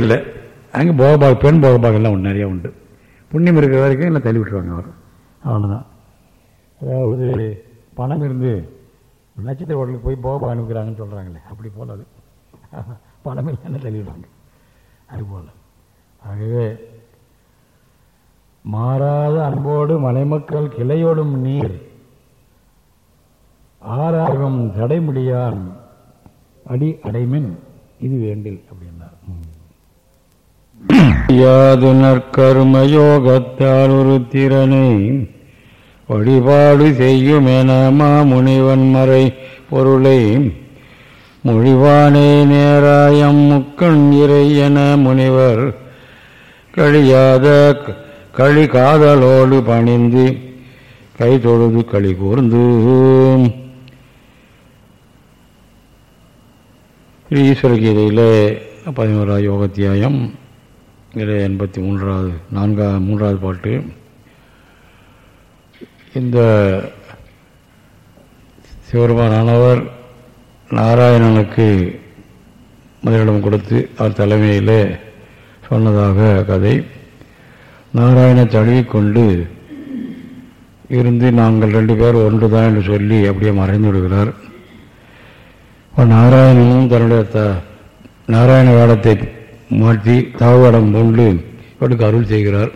இல்லை. அங்கே போகபாக பெண் போகபாகெல்லாம் ஒன்று நிறையா உண்டு. புண்ணியம் இருக்கிற வரைக்கும் எல்லாம் தள்ளி விட்டுருவாங்க அவர். அவ்வளோதான் அதாவது பணம் இருந்து நட்சத்திர ஹோட்டலுக்கு போய் போக அனுப்புகிறாங்கன்னு சொல்கிறாங்களே அப்படி போல அது. பணம் இல்லைன்னு தள்ளிவிடுவாங்க அது போல. ஆகவே மாறாத அன்போடு மலைமக்கள் கிளையோடும் நீர். ஆறார்வம் தடைமுடியான் அடி அடைமின் இது வேண்டில் அப்படின்னு. யாது நற்கருமயோகத்தால் ஒரு திறனை வழிபாடு செய்யும் என மாமுனிவன் மறை பொருளை மொழிவானே நேராயம் முக்கண் இறை என முனிவர் கழியாத களி காதலோடு பணிந்து கை தொழுது களி கூர்ந்து. ஈஸ்வர கீதையில் பதினோரா யோகத்தியாயம். இதில் எண்பத்தி மூன்றாவது நான்கா மூன்றாவது பாட்டு. இந்த சிவருமானவர் நாராயணனுக்கு முதலிடம் கொடுத்து அவர் தலைமையிலே சொன்னதாக கதை. நாராயண தழுவிக்கொண்டு இருந்து நாங்கள் ரெண்டு பேர் ஒன்று தான் என்று சொல்லி அப்படியே மறைந்து விடுகிறார். நாராயணனும் தன்னுடைய த நாராயண வேடத்தை மாற்றி தவவேடம் கொண்டு இவருக்கு அருள் செய்கிறார்.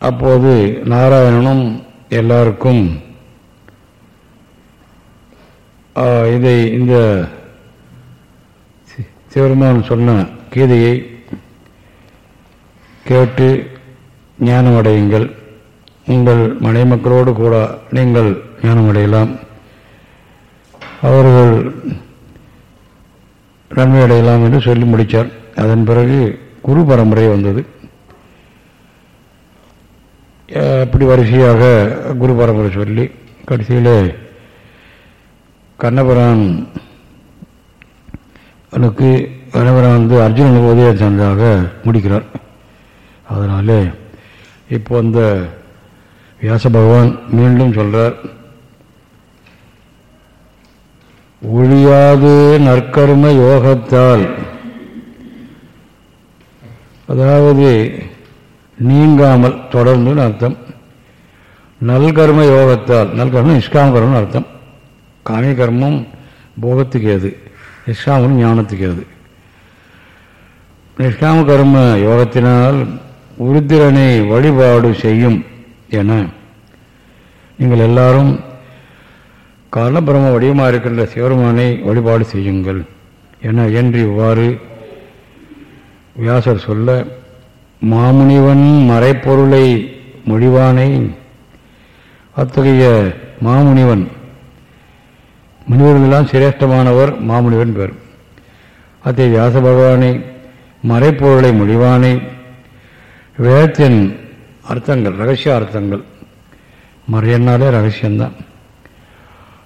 அப்போது நாராயணனும் எல்லாருக்கும் இதை இந்த சிவருமான் சொன்ன கீதையை கேட்டு ஞானம் அடையுங்கள் உங்கள் மனைமக்களோடு கூட நீங்கள் ஞானம் அடையலாம் அவர்கள் நன்மை அடையலாம் என்று சொல்லி முடித்தார். அதன் பிறகு குரு பரம்பரை வந்தது. அப்படி வரிசையாக குரு பரம்பரை சொல்லி கடைசியில் கண்ணபுரான் எனக்கு கண்ணபுரான் வந்து அர்ஜுனனுக்கு உதவி தந்ததாக முடிக்கிறார். அதனாலே இப்போ அந்த வியாச பகவான் மீண்டும் சொல்கிறார் ஒழியாது நற்கர்ம யோகத்தால். அதாவது நீங்காமல் தொடர்ந்துன்னு அர்த்தம். நல்கர்ம யோகத்தால் நல்கர்மம் நிஷ்காம கர்மம்னு அர்த்தம். காமிய கர்மம் போகத்துக்கு ஏது? நிஷ்காமம் ஞானத்துக்கு ஏது? நிஷ்காம கர்ம யோகத்தினால் உருத்திரனை வழிபாடு செய்யும் என நீங்கள் எல்லாரும் காலபிரம வடிவமாக இருக்கின்ற சிவருமானை வழிபாடு செய்யுங்கள் என என்று இவ்வாறு வியாசர் சொல்ல மாமுனிவன் மறைப்பொருளை மொழிவானை. அத்தகைய மாமுனிவன் முனிவர்களெல்லாம் சிரேஷ்டமானவர் மாமுனிவன் பெயர் அத்தகைய வியாச பகவானை மறைப்பொருளை மொழிவானை. வேதத்தின் அர்த்தங்கள் ரகசிய அர்த்தங்கள். மறையன்னாலே ரகசியம்தான்.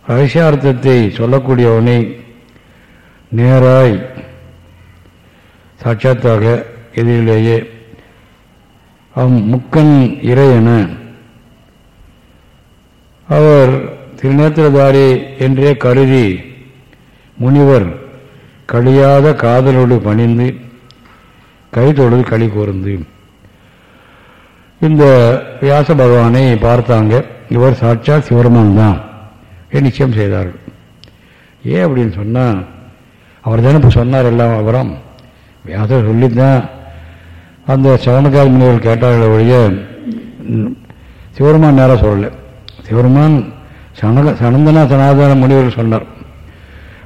ரகசியார்த்தத்தை சொல்லக்கூடியவனை நேராய் சாட்சாத்தாக எதிரிலேயே அவ் முக்கன் இறையன அவர் திருநேத்திரதாரி என்றே கருதி முனிவர் கழியாத காதலோடு பணிந்து கை களி கூர்ந்து இந்த வியாச பகவானை பார்த்தாங்க. இவர் சாட்சாத் சிவருமான் தான். நிச்சயம் செய்தார்கள்? ஏன் அப்படின்னு சொன்னால் அவர் தானே இப்போ சொன்னார் எல்லாம் அவரம் வியாசர் சொல்லித்தான் அந்த சவணகால் முனிவர்கள் கேட்டார்கள் ஒழிய சிவருமான் நேராக சொல்லலை. சிவருமான் சனக சனந்தனா சனாதன முனிவர்கள் சொன்னார்.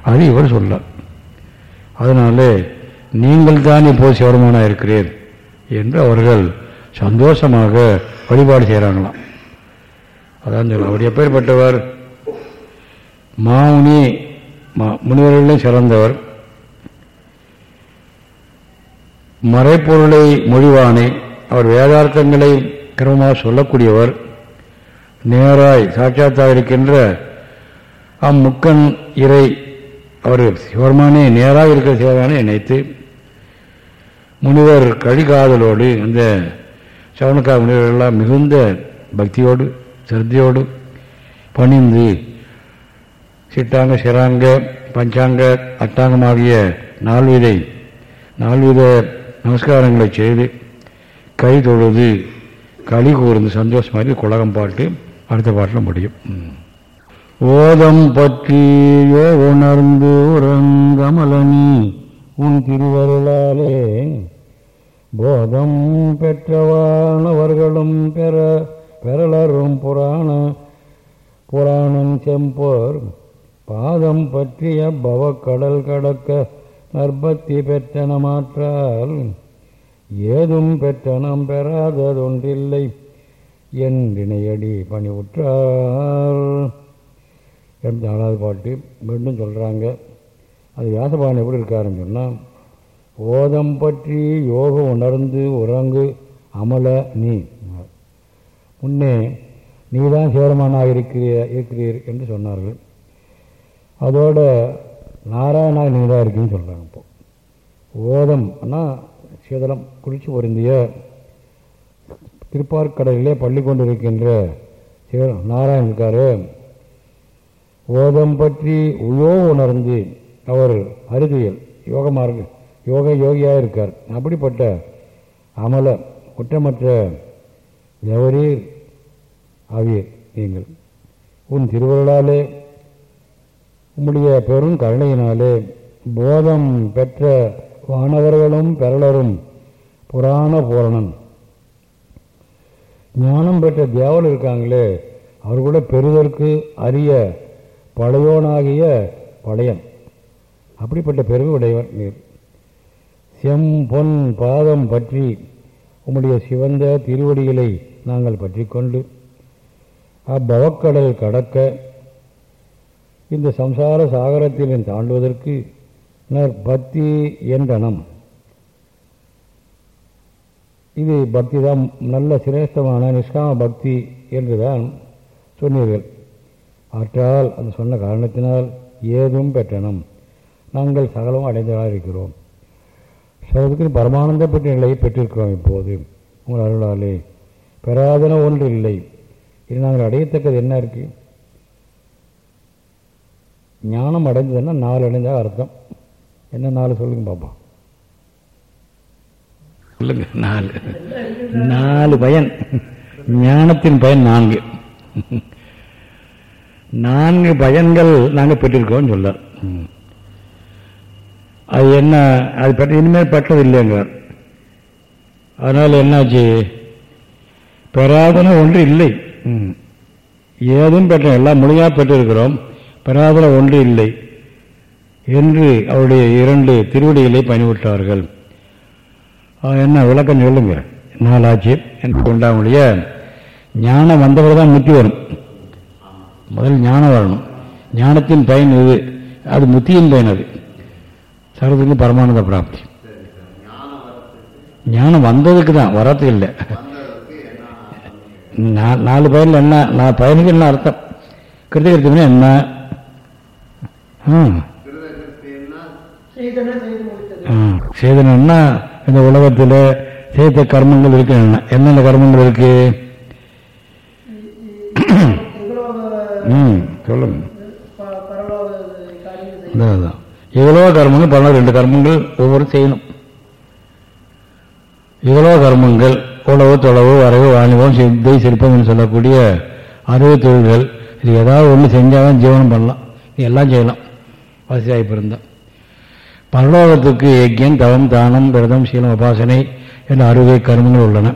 அது இவர் சொன்னார். அதனால நீங்கள் தான் இப்போது சிவருமானாக இருக்கிறீர் என்று அவர்கள் சந்தோஷமாக வழிபாடு செய்கிறாங்களாம். அதான் சொல்ல அவர் எப்பேற்பட்டவர் மாமுனி முனிவர்களிலும் சிறந்தவர். மறைப்பொருளை மொழிவானே அவர் வேதார்த்தங்களை கிரமமாக சொல்லக்கூடியவர். நேராய் சாட்சாத்தாக இருக்கின்ற அம்முக்கன் இறை அவர் சிவருமானே நேராக இருக்கிற சிவருமானை நினைத்து முனிவர் கழிகாதலோடு அந்த சவணக்கா முனிவர்களெல்லாம் மிகுந்த பக்தியோடு சிரத்தையோடு பணிந்து சிட்டாங்க சிராங்க பஞ்சாங்க அட்டாங்கமாகிய நால்விதை நால்வித நமஸ்காரங்களை செய்து கை தொழுது களி கூர்ந்து சந்தோஷம் மாதிரி குலகம் பாட்டு அடுத்த பாட்டில் முடியும். ஓதம் பற்றியோ உணர்ந்து உறங்கமலனி உன் திருவருளாலே போதம் பெற்றவானவர்களும் பெற பெறலரும் புராண புராணம் செம்போர் பாதம் பற்றிய பவக்கடல் கடக்க நற்பத்தி பெற்றன மாற்றால் ஏதும் பெற்றனம் பெறாததொன்றில்லை என்றினையடி பணிவுற்றார். எண்பத்தி நாலாவது பாட்டு மீண்டும் சொல்கிறாங்க அது வியாசபான் எப்படி இருக்காருன்னு சொன்னால் ஓதம் பற்றி யோகம் உணர்ந்து உறங்கு அமல நீ. முன்னே நீதான் சேரமானாக இருக்கிற இருக்கிறீர் என்று சொன்னார்கள். அதோட நாராயணா நீதான் இருக்குன்னு சொல்கிறாங்க இப்போ. ஓதம்னா சீதளம் குளிச்சு பொருந்திய திருப்பார்கடலிலே பள்ளி கொண்டு இருக்கின்ற நாராயணன் இருக்காரு. ஓதம் பற்றி உயோ உணர்ந்து அவர் அருதியல் யோகமாக யோக யோகியாக இருக்கார். அப்படிப்பட்ட அமல குற்றமற்ற எவரீர் ஆவியர் நீங்கள். உன் திருவருளாலே உம்முடைய பெரும் கருணையினாலே போதம் பெற்ற வானவர்களும் பெறலரும் புராண பூரணன். ஞானம் பெற்ற தேவல் இருக்காங்களே அவர் கூட பெறுதற்கு அரிய பழையோனாகிய பழையன் அப்படிப்பட்ட பெருமை உடையவர் நீர். செம் பொன் பாதம் பற்றி உம்முடைய சிவந்த திருவடிகளை நாங்கள் பற்றி கொண்டு அப்பவக்கடல் கடக்க இந்த சம்சார சாகரத்தில் தாண்டுவதற்கு பக்தி என்றனம். இது பக்தி தான் நல்ல சிரேஷ்டமான நிஷ்காம பக்தி என்றுதான் சொன்னீர்கள். ஆற்றால் அது சொன்ன காரணத்தினால் ஏதும் பெற்றனம். நாங்கள் சகலம் அடைந்ததாக இருக்கிறோம். சிலருக்கு பரமானந்த பெற்ற நிலையை பெற்றிருக்கிறோம் இப்போது. உங்கள் அருளாலே. பெறாதன ஒன்று இல்லை இது நாங்கள் அடையத்தக்கது என்ன இருக்குது ஞானம் அடைந்ததுன்னா நாலு அடைந்ததாக அர்த்தம். என்ன நாலு சொல்லுங்க பாப்பா. சொல்லுங்க நாலு. நாலு பயன். ஞானத்தின் பயன் நான்கு. நான்கு பயன்கள் நாங்கள் பெற்றிருக்கோம் சொல்ல அது என்ன அது பெற்ற இனிமேல் பெற்றது இல்லைங்கிறார் அதனால் என்னாச்சு? பெறாதன ஒன்று இல்லை. ஏதும் பெற்ற எல்லாம் முழுமையாக பெற்றிருக்கிறோம். பெறாதன ஒன்று இல்லை என்று அவருடைய இரண்டு திருவடிகளை பணிவிட்டார்கள் என்ன விளக்கம் சொல்லுங்க. நாளாச்சு எனக்கு உண்டாவுடைய ஞானம் வந்தவர் தான் முத்தி வரும். முதல் ஞானம் வரணும். ஞானத்தின் பயன் இது அது முத்தியின் பயன் அது. சரத்துக்கு பரமானந்த பிராப்தி. ஞானம் வந்ததுக்கு தான் வரத்து இல்லை. நாலு பயனில் என்ன நான் பயனுக்கு என்ன அர்த்தம்? கிருத்தகிருத்தம்னா என்ன? சேதனம்னா இந்த உலகத்தில் செய்த கர்மங்கள் இருக்கு. என்னென்ன கர்மங்கள் இருக்கு? ம் சொல்லுங்க. இவ்வளோ கர்மங்கள் பல ரெண்டு கர்மங்கள் ஒவ்வொரு செய்யணும். இவ்வளோ கர்மங்கள் உழவு தொலைவு வரவு வாணிபம் சித்தை சிற்பம் சொல்லக்கூடிய அறுவை தொழில்கள். இது ஏதாவது ஒன்று செஞ்சால் ஜீவனம் பண்ணலாம். எல்லாம் செய்யலாம். வசதி பிறந்தான். பரலோகத்துக்கு யஜ்யம் தவம் தானம் விரதம் சீலம் உபாசனை என்ற அறுவை கர்மங்கள் உள்ளன.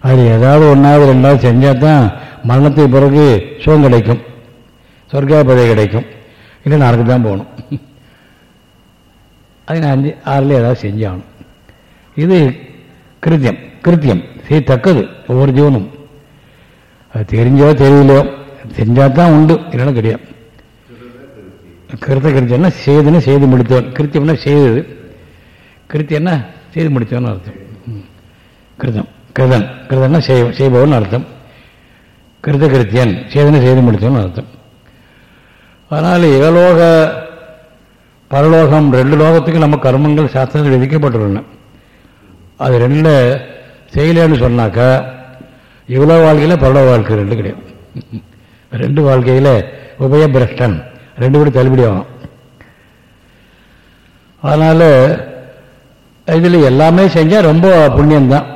அதில் ஏதாவது ஒன்றாவது ரெண்டாவது செஞ்சால் தான் மரணத்துக்கு பிறகு சுகம் கிடைக்கும். சொர்க்காபதை கிடைக்கும். இல்லை நரக்கு தான் போகணும். அது நான் அஞ்சு ஆறில் ஏதாவது செஞ்சாகணும். இது கிருத்தியம். கிருத்தியம். செய்யத்தக்கது ஒவ்வொரு ஜீவனும். அது தெரிஞ்சோ தெரியலையோ செஞ்சால் தான் உண்டு. இல்லைன்னா கிடையாது. கிருத்த கிருத்தியம்னா செய்துன்னு செய்து முடித்தவன். கிருத்தியம்னா செய்தது கிருத்தியம்னா செய்து முடித்தவன் அர்த்தம். கிருதம். கிருதன் கிருதன்னா செய்பவன் அர்த்தம். கிருத கிருத்தியன். செய்தனை செய்து முடித்தவன் அர்த்தம். அதனால் இகலோக பரலோகம் ரெண்டு லோகத்துக்கு நம்ம கர்மங்கள் சாஸ்திரத்தில் விதிக்கப்பட்டுள்ளன. அது ரெண்டில் செய்யலன்னு சொன்னாக்கா இவ்வளோ வாழ்க்கையில் பரலோக வாழ்க்கை ரெண்டு கிடையாது. ரெண்டு வாழ்க்கையில் உபயபிரஷ்டன். ரெண்டு கூட தள்ளுபடி ஆகும் அதனால் இதில் எல்லாமே செஞ்சால் ரொம்ப புண்ணியம்தான்.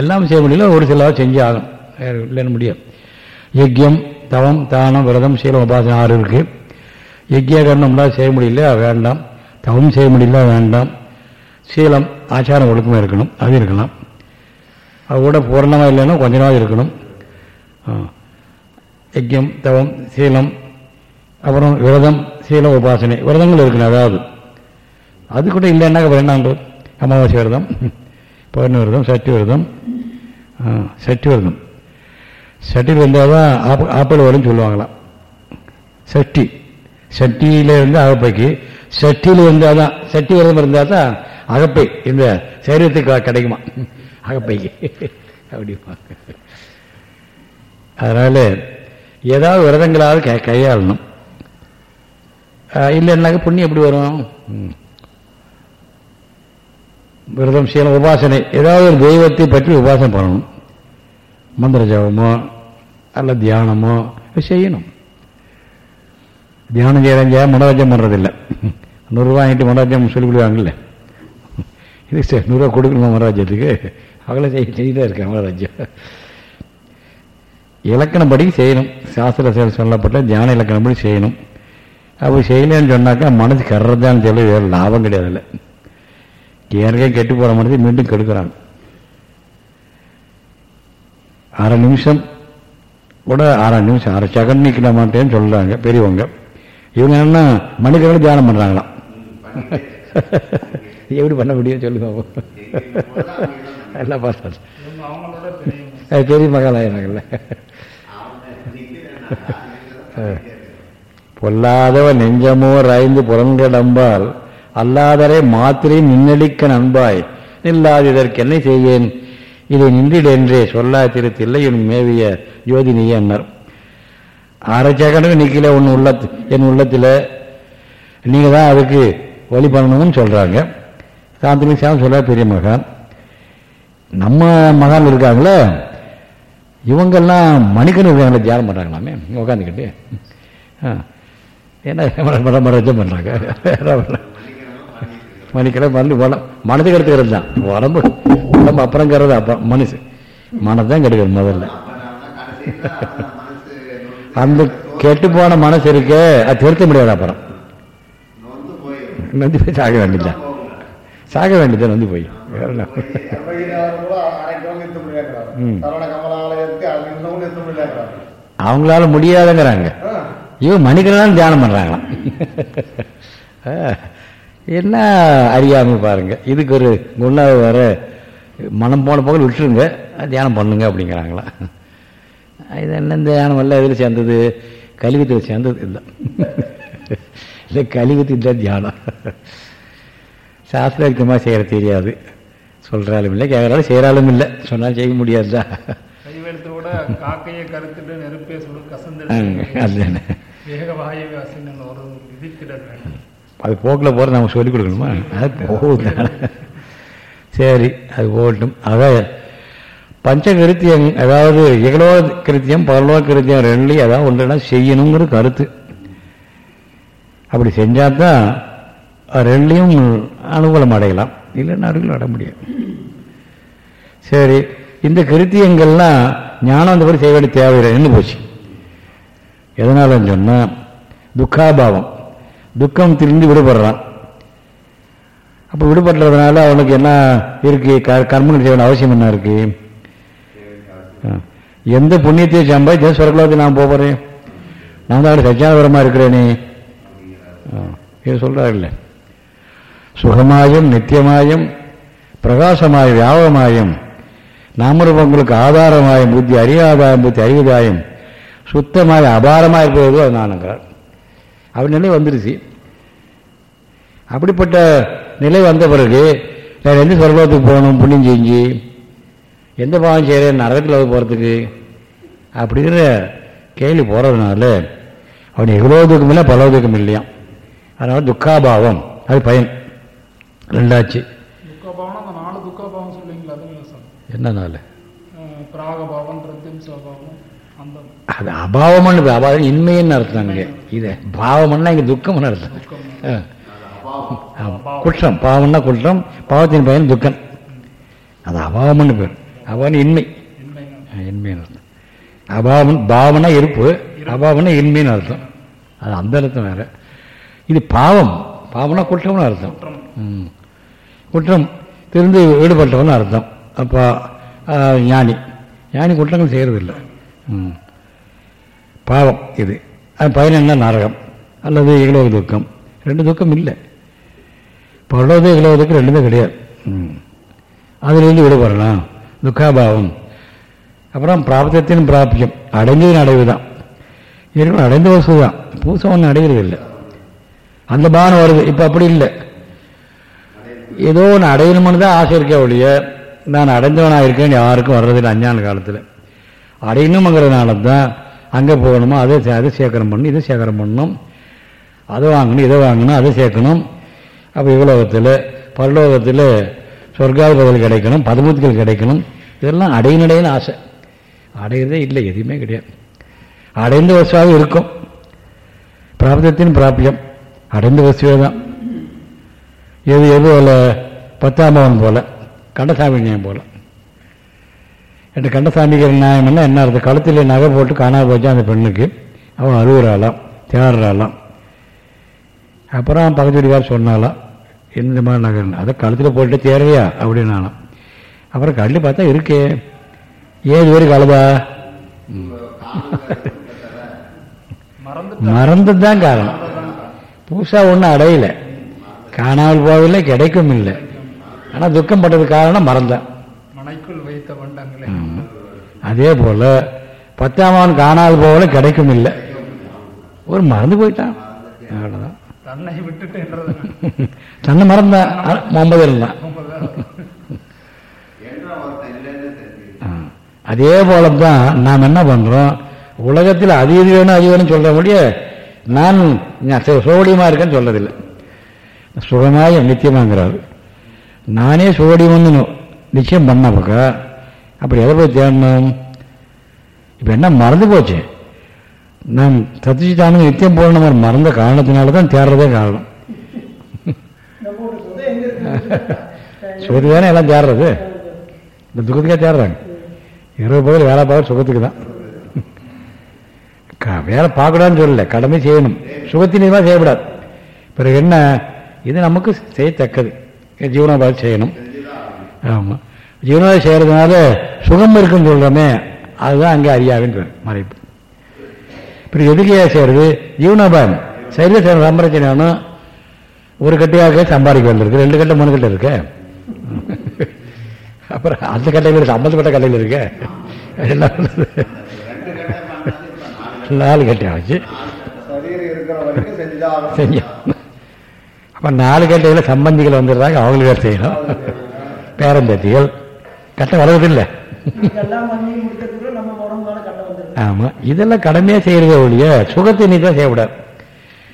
எல்லாம் செய்ய முடியல ஒரு சிலவாக செஞ்சு ஆகும் வேறு இல்லைன்னு முடியும் யஜ்யம் தவம் தானம் விரதம் சீலம் உபாசனை ஆறு இருக்குது யஜ்ய கர்ணம்லாம் செய்ய முடியல வேண்டாம். தவம் செய்ய முடியல வேண்டாம். சீலம் ஆச்சாரம் ஒழுக்கமாக இருக்கணும். அது இருக்கலாம். அது கூட பூரணமாக இல்லைன்னா கொஞ்ச நாள் இருக்கணும். யஜ்யம் தவம் சீலம் அப்புறம் விரதம் சீல உபாசனை விரதங்கள் இருக்கணும் அதாவது. அது கூட இல்லைன்னா வேண்டாம் அமாவாசை விரதம் பௌர்ணமி விரதம் சட்டி விரதம் சட்டி விரதம். சட்டியில் இருந்தால் தான் ஆப்ப ஆப்பிள் வரும்னு சொல்லுவாங்களாம். சட்டி சட்டியில் இருந்து அகப்பைக்கு சட்டியில் இருந்தால் தான் சட்டி விரதம் இருந்தால் தான் அகப்பை இந்த சரீரத்துக்கு கிடைக்குமா? அகப்பைக்கு. அப்படிமா அதனால் ஏதாவது விரதங்களாவது க கையாளணும். இல்லைன்னாக்க புண்ணியம் எப்படி வரும்? விரதம் செய்யணும் உபாசனை. ஏதாவது ஒரு தெய்வத்தை பற்றி உபாசனை பண்ணணும். மந்திர ஜபமோ அல்ல தியானமோ செய்யணும். தியானம் செய்யறங்க மனோரஞ்சம் பண்ணுறதில்லை நூறுரூவா வாங்கிட்டு மனோரஞ்சம் சொல்லி கொடுவாங்கல்ல இது சரி நூறுரூவா கொடுக்கணுமா மனோராஜ்யத்துக்கு அவங்கள செய்ய செய்தான் இருக்கேன் மனோராஜ்யம் இலக்கணப்படி செய்யணும். சாஸ்திர செயல் சொல்லப்பட்ட தியான இலக்கணப்படி செய்யணும். அப்படி செய்யலன்னு சொன்னாக்கா மனசு கர்றதான்னு சொல்லி வேறு லாபம் கிடையாது இல்லை ஏற்கனவே கெட்டு போகிற மனசை மீண்டும் கெடுக்கிறாங்க அரை நிமிஷம் கூட அரை நிமிஷம் அரை செகண்ட் நிற்க மாட்டேன்னு சொல்கிறாங்க பெரியவங்க இவங்க என்ன மணிக்கணக்கில் தியானம் பண்ணுறாங்களாம் எப்படி பண்ண முடியும் சொல்லுங்க எல்லாம் பார்த்தா பெரிய மகாலாயினாங்கல்ல பொல்லாதவ நெஞ்சமோ ராய்ந்து புறங்கடம்பால் அல்லாதரை மாத்திரை நின்னடிக்க நண்பாய் நில்லாது இதற்கு என்ன செய்யேன் இதை நின்றிடென்றே சொல்லா திருத்தில்லை என் மேவிய ஜோதினியே என்னார் அரை செகண்டுக்கு நிற்கல ஒன்று உள்ள என் உள்ளத்தில். நீங்கள் தான் அதுக்கு வழி பண்ணணும்னு சொல்கிறாங்க சாந்தினி சாமி சொல்ல பெரிய மகான். நம்ம மகான் இருக்காங்களே இவங்கெல்லாம் மணிக்கணும் இருக்காங்களே தியானம் பண்ணுறாங்களாமே உட்காந்துக்கிட்டு என்ன மட மடச்சம் பண்ணுறாங்க மணிக்கெல்லாம் மருந்து உடம்பு மனது கெடுத்துக்கிறது தான். உடம்பு உடம்பு அப்புறங்கிறது அப்புறம் மனசு. மனது தான் கெடுக்கிறது முதல்ல. அந்த கெட்டு போன மனசு இருக்கு அது திருத்த முடியாது அப்புறம். நொந்து போய் சாக வேண்டியதான் சாக வேண்டியதான் நொந்து போய். அவங்களால முடியாதுங்கிறாங்க. இவன் மணிக்கெல்லாம் தியானம் பண்றாங்களாம். என்ன அறியாமை பாருங்க. இதுக்கு ஒரு குண்டாவை வர மனம் போன போக விட்டுருங்க தியானம் பண்ணுங்க அப்படிங்கிறாங்களா. இது என்ன தியானம் எல்லாம் எதில் சேர்ந்தது? கலிவத்தில் சேர்ந்தது இல்லை. இல்லை கலிவத்தில் தான் தியானம். சாஸ்திரமாக செய்கிற தெரியாது. சொல்கிறாலும் இல்லை கேட்குறாலும் செய்கிறாலும் இல்லை. சொன்னாலும் செய்ய முடியாது தான் கருத்துட்டு நெருப்பே சுடு ஒரு விதித்திடல் வேண்டும் அது போக்கில் போகிற நம்ம சொல்லிக் கொடுக்கணுமா? அது போகுது சரி அது போகட்டும். அதான் பஞ்ச கிருத்தியம் அதாவது இகலோ கிருத்தியம் பரலோக கிருத்தியம் ரெண்டுலையும் அதான் ஒன்றுனா செய்யணுங்கிற கருத்து. அப்படி செஞ்சால் தான் ரெண்டுலையும் அனுகூலம் அடையலாம். இல்லைன்னா அருகில் அடைய முடியும் சரி இந்த கிருத்தியங்கள்லாம் ஞானம் அந்த மாதிரி செய்ய வேண்டிய தேவையில்லை நின்று போச்சு. எதனாலன்னு சொன்னால் துக்காபாவம். துக்கம் திரும்பி விடுபடுறான். அப்போ விடுபடுறதுனால அவனுக்கு என்ன இருக்குது கர்மங்கள் செய்ய அவசியம் என்ன இருக்கு? எந்த புண்ணியத்தையும் சம்பாதிச்சா சொர்க்கலோகத்துக்கு நான் போகிறேன் நான் தான் சச்சானபரமாக இருக்கிறேனே. இது சொல்கிறாருல்ல சுகமாயும் நித்தியமாயும் பிரகாசமாயும் வியாபகமாயும் நாமரூபங்களுக்கு ஆதாரமாயும் புத்தி அறியாதாயம் புத்தி அறிவதாயும் சுத்தமாய அபாரமாக இருப்பதோ அது நானுங்கிறார் அப்படி நிலை வந்துருச்சு. அப்படிப்பட்ட நிலை வந்த பிறகு நான் எந்த சொர்க்கத்துக்கு போகணும் புண்ணியம் செஞ்சு எந்த பாவம் செய்கிறேன் நரகத்தில் போகிறதுக்கு அப்படிங்கிற கேள்வி போகிறதுனால அவன் எவ்வளோதுக்கும் இல்லை பலவதுக்கும் இல்லையாம். அதனால துக்காபாவம் அது பயன். ரெண்டாச்சு. என்ன நாள் பிராகபாவம் அது அபாவம்னு அபாவம் இன்மைன்னு அர்த்தம் அங்கே. இது பாவம்னா இங்கே துக்கம்னு அர்த்தம். குற்றம். பாவம்னா குற்றம் பாவத்தின் பயன் துக்கம். அது அபாவம்னு பேர். அபாவம் இன்மை. இன்மைன்னு அர்த்தம். அபாவம் பாவம்னா இருப்பு. அபாவம்னா இன்மைன்னு அர்த்தம். அது அந்த அர்த்தம் வேற. இது பாவம். பாவம்னா குற்றம்னு அர்த்தம். ம். குற்றம் திருந்து ஈடுபட்டவன் அர்த்தம். அப்போ ஞானி. ஞானி குற்றங்கள் செய்கிறதில்லை ம். பாவம் இது. அது பயன் என்ன நரகம் அல்லது இகலோக துக்கம். ரெண்டு துக்கம் இல்லை. பரலோக இகலோக துக்கம் ரெண்டுமே கிடையாது. ம். அதிலிருந்து விடுபடலாம். துக்காபாவம். அப்புறம் பிராப்தத்தின் பிராப்தியம். அடைஞ்சதின் அடைவு தான் அடைந்த வசதி தான் புதுசாக ஒன்றும் அடைகிறது இல்லை. அந்த பானம் வருது. இப்போ அப்படி இல்லை. ஏதோ ஒன்று அடையணும்னு தான் ஆசை இருக்கே ஒழிய நான் அடைந்தவனாக இருக்கேன் யாருக்கும் வர்றதில்லை. அஞ்ஞான காலத்தில். அடையணுங்கிறதுனால தான் அங்கே போகணுமா அதை அதை சேகரம் பண்ணணும் இதை சேகரம் பண்ணணும் அதை வாங்கணும் இதை வாங்கணும் அதை சேர்க்கணும். அப்போ இவ்வளோகத்தில் பரலோகத்தில் சொர்க்காதி பதில் கிடைக்கணும் பதமூத்துகள் கிடைக்கணும். இதெல்லாம் அடையினடையின்னு ஆசை. அடையிறதே இல்லை எதுவுமே கிடையாது. அடைந்த வசுவாக இருக்கும். பிராப்தத்தின் பிராபியம் அடைந்த வசுவே தான். எது எது போல? பத்தாம் பவன் போல. கண்டசாமி நியாயம் போல. என்று கண்டசாமிக்கிற நியாயம்னா என்ன? அர்த்தம் கழுத்தில் நகை போட்டு காணாம போச்சு அந்த பெண்ணுக்கு. அவன் அழுகுறாளாம் தேடுறாளாம் அப்புறம் பக்கத்து வீட்டுக்கார் சொன்னாலாம் இந்த மாதிரி நகை அதை கழுத்தில் போட்டு தேவையா அப்படின்னாலாம் அப்புறம் கல்லு பார்த்தா இருக்கே. ஏழு பேருக்கு அழுதா மறந்து தான் காரணம். பூசா ஒன்றும் அடையல. காணாமல் போகவில்லை கிடைக்கும் இல்லை. ஆனால் துக்கம் பட்டதுக்கு காரணம் மறந்தான் அதே போல பத்தாமவன் காணாமல் போகல கிடைக்கும் இல்லை ஒரு மறந்து போயிட்டான். அவ்வளோதான் தன்னை விட்டுட்டுன்றது தன்னை மறந்தான் முகமது இருந்தான். அதே போல தான் நாம் என்ன பண்றோம்? உலகத்தில் அது இது வேணும் அது வேணும் சொல்ற முடிய நான் நான் சோ- சோடியமா இருக்கேன்னு சொல்றதில்லை சுகமாய நித்தியமாங்கிறார். நானே சோடியம்னு நிச்சயம் பண்ண பக்கம் அப்புறம் எதை போய் தேடணும்? இப்போ என்ன மறந்து போச்சு? நாம் சத்திச்சிட்டானு நித்தியம் போன மறந்த காரணத்தினால தான் தேடுறதே காரணம். சுகத்துக்கு தானே எல்லாம் தேடுறது? இந்த துக்கத்துக்கே தேடுறாங்க. இரவு பகல் வேலை பார்க்க சுகத்துக்கு தான். க- வேலை பார்க்கக்கூடாதுன்னு சொல்லல கடமை செய்யணும். சுகத்தினியமாக செய்யக்கூடாது. பிறகு என்ன? இது நமக்கு செய்யத்தக்கது. ஜீவனோபாதி செய்யணும். ஆமாம் ஜீவனோபாதி செய்கிறதுனால சுகம் இருக்குன்னு சொல்கிறோமே அதுதான் அங்கே அறியாவின் பேர் மறைப்பு. இப்படி எதுக்கையாக செய்கிறது ஜீவனோபாயம். சரீர சேர சம்பரச்சனை ஒரு கட்டையாக சம்பாதிக்க வந்திருக்கு ரெண்டு கட்டை மூணு கட்டை இருக்கு. அப்புறம் அந்த கட்டையில் சம்பந்தப்பட்ட கட்டையில் இருக்கு. என்ன நாலு கட்டை ஆச்சு. சரீரம் அப்போ நாலு கட்டையில் சம்பந்திகள் வந்துடுறாங்க அவங்களுக்கு செய்யணும். பேரம்பேத்திகள். கட்டை வர்றதில்லை ஆமாம் இதெல்லாம் கடமையாக செய்கிறதே ஒழிய சுகத்தை நீ தான் செய்யக்கூடாது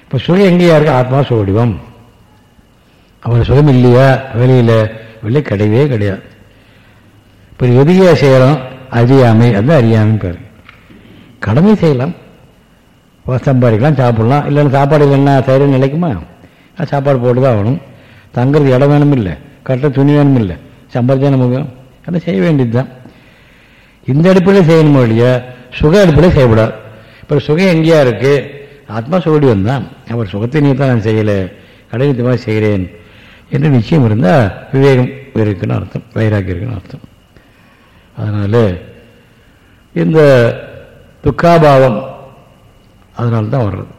இப்போ சுகம் எங்கேயா இருக்கு? ஆத்மா சுகடிவம் அவர் சுகம் இல்லையா? வெளியில் வெளியே கிடையவே கிடையாது. இப்போ எதுகையா செய்கிறோம் அறியாமை அது அறியாமை பேர். கடமை செய்யலாம். சம்பாதிக்கலாம் சாப்பிடலாம். இல்லைன்னா சாப்பாடு இல்லைன்னா சைடு நிலைக்குமா? சாப்பாடு போட்டு தான் ஆகணும். தங்குறது இடம் வேணும் இல்லை கட்ட துணி வேணும் இல்லை சம்பாதிச்சா நமக்கு அதை செய்ய வேண்டியது தான். இந்த அடுப்பில் செய்யணுமோ இல்லையா சுக அடுப்பில் செய்யக்கூடாது இப்போ சுகம் எங்கேயா இருக்கு? ஆத்மா சுகடி வந்தான் அவர் சுகத்தை நீ தான் நான் செய்யலை கடைநித்தமாக செய்கிறேன் என்று நிச்சயம் இருந்தால் விவேகம் இருக்குன்னு அர்த்தம் வைராக்கியம் இருக்குன்னு அர்த்தம். அதனால் இந்த துக்காபாவம் அதனால தான் வர்றது.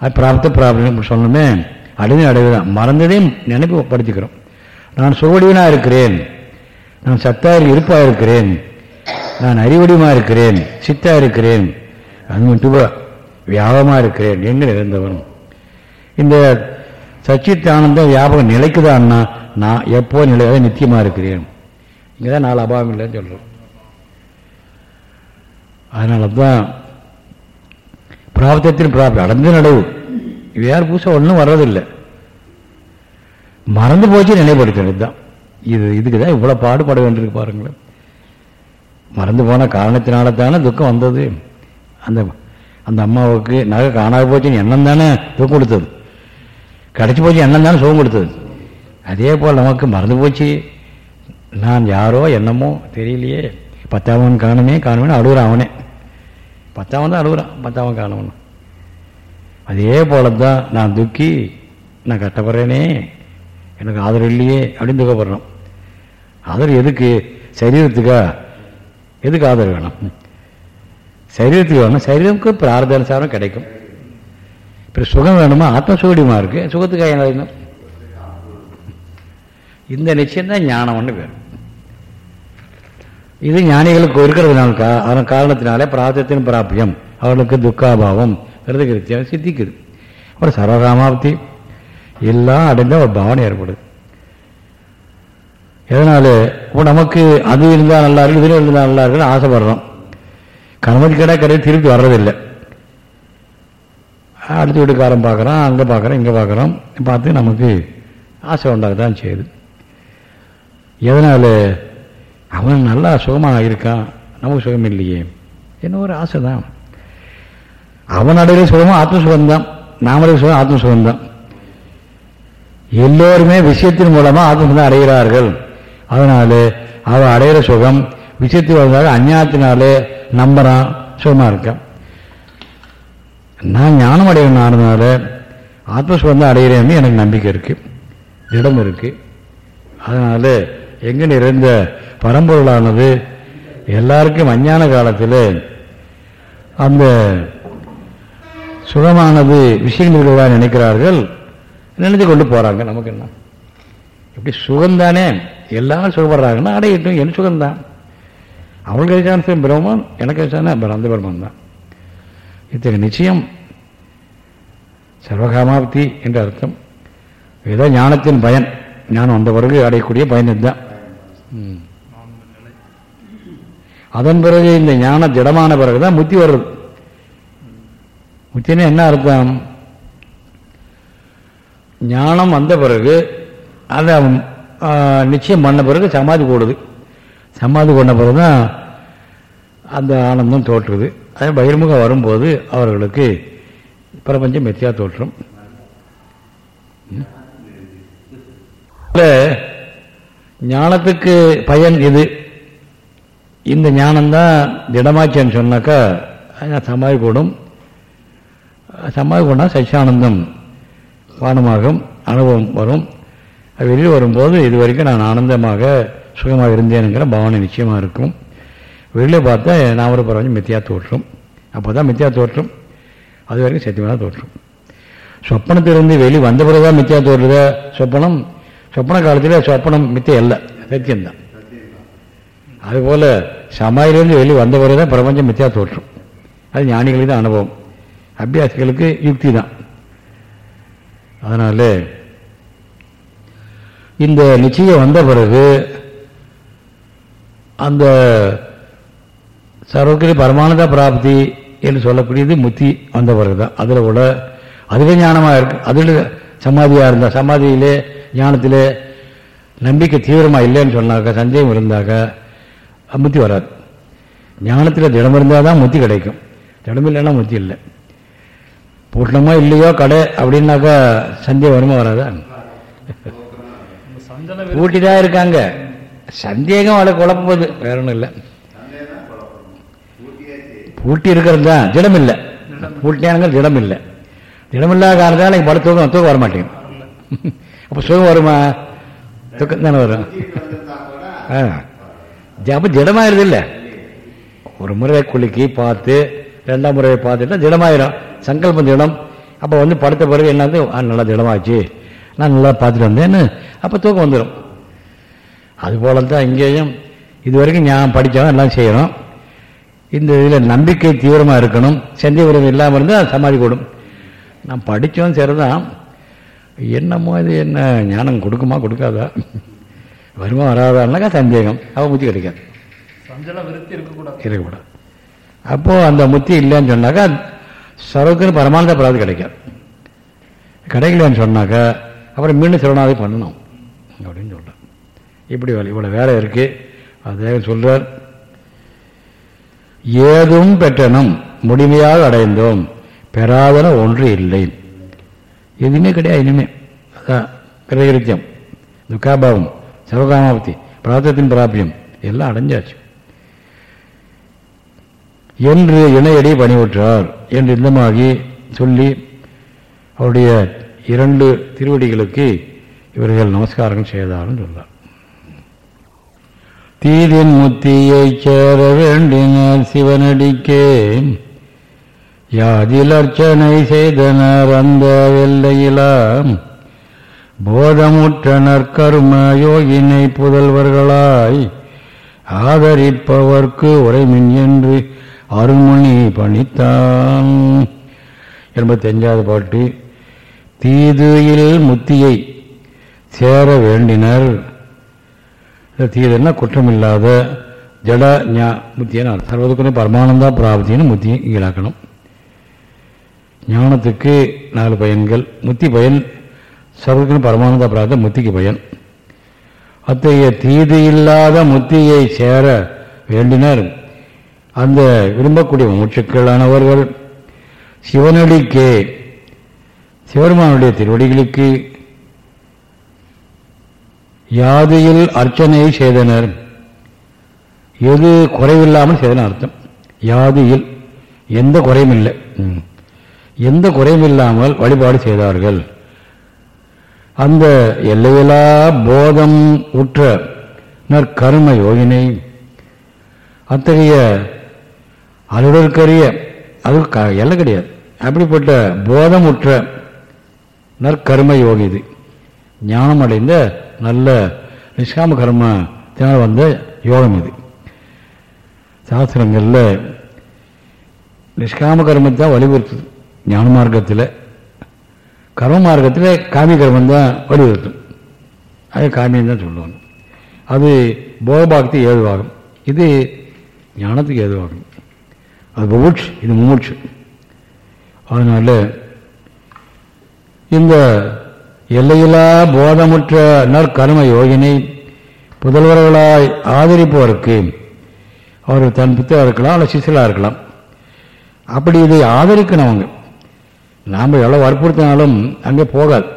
அது பிராப்த பிராப்தம் சொன்னோமே அடைந்து அடைவுதான் மறந்ததையும் நினைப்பு படுத்திக்கிறோம். நான் சுவடிவனாக இருக்கிறேன். நான் சத்தாக இருப்பாக இருக்கிறேன் நான் அறிவடிமா இருக்கிறேன் சித்தா இருக்கிறேன் அது மட்டும் வியாபமாக இருக்கிறேன் என்று இருந்தவன் இந்த சச்சித் ஆனந்த வியாபகம் நிலைக்குதான்னா நான் எப்போ நிலையாக நித்தியமாக இருக்கிறேன் இங்கே தான் நாலு அபாவம் இல்லைன்னு சொல்கிறோம் அதனால தான் பிராப்தத்தின் பிராப்தி அடைஞ்ச நடவு. வேறு பூசை ஒன்றும் வர்றதில்லை. மறந்து போச்சு நினைப்படுத்தினது தான் இது இதுக்கு தான் இவ்வளோ பாடுபட வேண்டியிருக்கு பாருங்களேன். மறந்து போன காரணத்தினால தானே துக்கம் வந்தது. அந்த அந்த அம்மாவுக்கு நகை காணாத போச்சுன்னு எண்ணம் தானே துக்கம் கொடுத்தது. கிடச்சி போச்சு எண்ணம் தானே சுகம் கொடுத்தது. அதே போல் நமக்கு மறந்து போச்சு. நான் யாரோ என்னமோ தெரியலையே. பத்தாவன் காணுமே காணுமே அழுகுறான் அவனே. பத்தாவன் தான் அழுகுறான் பத்தாவன் காணுவன் அதே போல தான் நான் துக்கி நான் கட்டப்படுறேனே எனக்கு ஆதரவு இல்லையே அப்படின்னு துக்கப்படுறோம். ஆதரவு எதுக்கு? சரீரத்துக்கா? எதுக்கு ஆதரவு வேணும்? சரீரத்துக்கு வேணும். சரீரத்துக்கு பிரார்த்தானுசாரம் கிடைக்கும். இப்போ சுகம் வேணுமா? ஆத்ம சுகடியமா இருக்கு? சுகத்துக்காக என்ன இந்த நிச்சயம் தான் ஞானம்னு பேர். இது ஞானிகளுக்கு இருக்கிறதுனால அதன் காரணத்தினாலே பிரார்த்தத்தின் பிராபியம் அவர்களுக்கு துக்காபாவம் கிருதகிருத்தியம் சித்திக்குது. அப்புறம் சர்வகாமாப்தி எல்லாம் அடைந்தால் ஒரு பாவனை ஏற்படுது. எதனால? இப்போ நமக்கு அது இருந்தால் நல்லா இருக்கு இதில் இருந்தால் நல்லா இருக்குன்னு ஆசைப்படுறோம். கணவன் கடை கடையை திருப்பி வர்றதில்லை. அடுத்த வீட்டுக்காரன் பார்க்குறான் அங்கே பார்க்குறோம் இங்கே பார்க்குறோம் பார்த்து நமக்கு ஆசை உண்டாக தான் செய்யுது. எதனால்? அவன் நல்லா சுகமாக இருக்கான் நமக்கு சுகம் இல்லையே. என்ன ஒரு ஆசை தான் அவன் அடையிற சுகமும் ஆத்ம சுகம்தான் நாமளே சுகம் ஆத்ம சுகம்தான் எல்லோருமே விஷயத்தின் மூலமாக ஆத்ம அடைகிறார்கள். அதனால அவள் அடையிற சுகம் விஷயத்தில் வந்தாலும் அஞ்ஞானத்தினாலே நம்புறான் சுகமாக இருக்கான் நான் ஞானம் அடையணும்னால ஆத்மசுகம் தான் அடைகிறேன்னு எனக்கு நம்பிக்கை இருக்குது திடம் இருக்குது அதனால எங்கே நிறைந்த பரம்பொருளானது எல்லாருக்கும் அஞ்ஞான காலத்தில் அந்த சுகமானது விஷயங்கள் நினைக்கிறார்கள். நினைத்து கொண்டு போறாங்க நமக்கு என்ன? இப்படி சுகம்தானே? எல்லாரும் சுகப்படுறாங்கன்னா அடையட்டும் என் சுகம்தான். அவங்களுக்கு அதிகாரம் பிரம்மன்? எனக்கு அதிகாரம் அந்த பிரம்மன் தான். இத்தகைய நிச்சயம் சர்வகாமாப்தி என்ற அர்த்தம். இதுதான் ஞானத்தின் பயன். ஞானம் வந்த பிறகு அடையக்கூடிய பயன் இதுதான். அதன் பிறகு இந்த ஞான திடமான பிறகுதான் முத்தி வருது. முத்தினா என்ன அர்த்தம்? ஞானம் வந்த பிறகு அதை நிச்சயம் பண்ண பிறகு சமாதி கூடுது சமாதி கொண்ட பிறகுதான் அந்த ஆனந்தம் தோற்றுது. அதே பகிர்முகம் வரும்போது அவர்களுக்கு பிரபஞ்சம் மெத்தியாக தோற்றும். ஞானத்துக்கு பயன் இது இந்த ஞானம்தான் திடமாச்சேன்னு சொன்னாக்கா அது சமாதி கூடும் சமாதி கூடனா சச்சியானந்தம் பானமாகும் அனுபவம் வரும். அது வெளியில் வரும்போது இது வரைக்கும் நான் ஆனந்தமாக சுகமாக இருந்தேனுங்கிற பாவனை நிச்சயமாக இருக்கும். வெளியில் பார்த்தா நான் ஒரு மித்தியா தோற்றும். அப்போ தான் மித்தியா தோற்றும். அது வரைக்கும் சத்தியமாக தோற்றும். சொப்பனத்திலிருந்து வெளி வந்த பிறகுதான் மித்தியா தோற்றுதா? சொப்பனம்? சொப்பன காலத்தில் சொப்பனம் மித்திய அல்ல. சத்தியம்தான். அதுபோல் சமாயிலிருந்து வெளி வந்த பிறகு தான் பிரபஞ்சம் மித்தியா தோற்றும். அது ஞானிகளுக்கு தான் அனுபவம். அபியாசிகளுக்கு யுக்தி தான். அதனால இந்த நிச்சயம் வந்த பிறகு அந்த சர்வக்கிரி பரமானத பிராப்தி என்று சொல்லக்கூடியது முத்தி வந்த பிறகுதான். அதில் கூட அதுவே ஞானமாக இருக்கு. அதில் சமாதியாக இருந்தால் சமாதியிலே ஞானத்திலே நம்பிக்கை தீவிரமாக இல்லைன்னு சொன்னாக்கா சந்தேகம் இருந்தாக்கா முத்தி வராது. ஞானத்தில் திடம் இருந்தால் தான் முத்தி கிடைக்கும். திடம் இல்லைன்னா முத்தி இல்லை. பூட்டணுமோ இல்லையோ கடை அப்படின்னாக்கா சந்தேகம் வருமா வராதா? பூட்டிதான் பூட்டி தான் இருக்காங்க. சந்தேகம் அவளை குழப்பது வேற ஒன்றும் இல்லை. பூட்டி இருக்கிறது? தான் திடம் இல்லை பூட்டியானுங்க திடம் இல்லை திடமில்லாத காரணத்தால் எனக்கு பல தூக்கம் தூக்கம் வர அப்போ சுகம் வருமா? தூக்கம் தானே வரும். ஆ. அப்போ திடமாயிருது இல்லை. ஒரு முறை குலுக்கி பார்த்து ரெண்டாம் முறையை பார்த்துட்டா திடமாயிரும். சங்கல்பம் திடம். அப்போ வந்து படுத்த பிறகு என்னது? நல்லா திடமாச்சு. நான் நல்லா பார்த்துட்டு வந்தேன்னு அப்போ தூக்கம் வந்துடும் அதுபோல தான் இங்கேயும் இது வரைக்கும் ஞாபகம் படித்தவன் எல்லாம் செய்யணும் இந்த இதில் நம்பிக்கை தீவிரமாக இருக்கணும். சந்தை உறவு இல்லாமல் இருந்தால் சமாதி கூடும் நான் படித்தவன் சரிதான் என்னமோ இது என்ன ஞானம் கொடுக்குமா கொடுக்காதா? வருமா வராதான்னாக்கா சந்தேகம். அவன் முத்தி கிடைக்காது இருக்கக்கூடாது. இருக்கக்கூடாது. அப்போது அந்த முத்தி இல்லைன்னு சொன்னாக்கா சர்வத்துக்கு பரமானந்த பிராப்தி கிடைக்காது. கிடைக்கலன்னு சொன்னாக்கா அப்புறம் மீண்டும் சிவனாதை பண்ணணும் அப்படின்னு சொல்கிறார் இப்படி வேலை இவ்வளோ வேலை இருக்கு. அதே சொல்கிறார் ஏதும் பெற்றனும் முழுமையாக அடைந்தோம் பெறாதன ஒன்று இல்லை. எதுவுமே கிடையாது இனிமே. கிரகிருத்தியம் துக்காபாவம் சிவகாமாபத்தி பிராத்தத்தின் பிராபியம் எல்லாம் அடைஞ்சாச்சு. என்று இணையடி பணிவுற்றார். என்று இந்தமாகி சொல்லி அவருடைய இரண்டு திருவடிகளுக்கு இவர்கள் நமஸ்காரங்கள் செய்தார்கள் சொன்னார் தீதின் முத்தியைச் சேர வேண்டினார் சிவனடிக்கே. யாதில் அர்ச்சனை செய்தனர் அந்த வெள்ளையிலாம் போதமுற்றனர் கர்ம யோகினை புதல்வர்களாய். ஆதரிப்பவர்க்கு உரைமின் என்று அருள்மொழி பணித்தான். எண்பத்தி அஞ்சாவது பாட்டு. தீதுயில் முத்தியை சேர வேண்டினர். தீதுன்னா குற்றமில்லாத ஜட ஞா முத்தியான சர்வதுக்குன்னு பரமானந்தா பிராப்தின்னு முத்தியை ஈடாக்கணும் ஞானத்துக்கு நாலு பயன்கள். முத்தி பயன் சர்வதுக்குன்னு பரமானந்தா பிராப்த முத்திக்கு பயன். அத்தகைய தீது இல்லாத முத்தியை சேர வேண்டினர். அந்த விரும்பக்கூடிய மூச்சுக்களானவர்கள் சிவனடிக்கே சிவருமானுடைய திருவடிகளுக்கு யாதியில் அர்ச்சனை செய்தனர். எது குறைவில்லாமல் செய்தன அர்த்தம். யாதியில் எந்த குறையும் இல்லை. எந்த குறையும் இல்லாமல் வழிபாடு செய்தார்கள். அந்த எல்லையிலா போதம் உற்ற நற்கரும யோகினை அத்தகைய அலுடற்கரிய அது க- எல்லை கிடையாது. அப்படிப்பட்ட போதமுற்ற நற்கர்ம யோகி இது. ஞானம் அடைந்த நல்ல நிஷ்காம கர்மத்தினால் வந்த யோகம் இது. சாஸ்திரங்களில் நிஷ்காம கர்மத்தை தான் வலியுறுத்துது. ஞான மார்க்கத்தில் கர்ம மார்க்கத்தில் காமி கர்மம் தான் வலியுறுத்தும். அது காமியம் தான் சொல்லுவாங்க. அது போகபாக்தி ஏதுவாகும். இது ஞானத்துக்கு ஏதுவாகும். அது புபுட்சு இது முமுட்சு அதனால இந்த எல்லையில்லா போதமுற்ற நற்கர்ம யோகினை புதல்வர்களாய் ஆதரிப்பவருக்கு அவர் தன் புத்தகம் இருக்கலாம் அல்ல சிசிலாக இருக்கலாம். அப்படி இதை ஆதரிக்கணும் அவங்க நாம் எவ்வளோ வற்புறுத்தினாலும் அங்கே போகாது.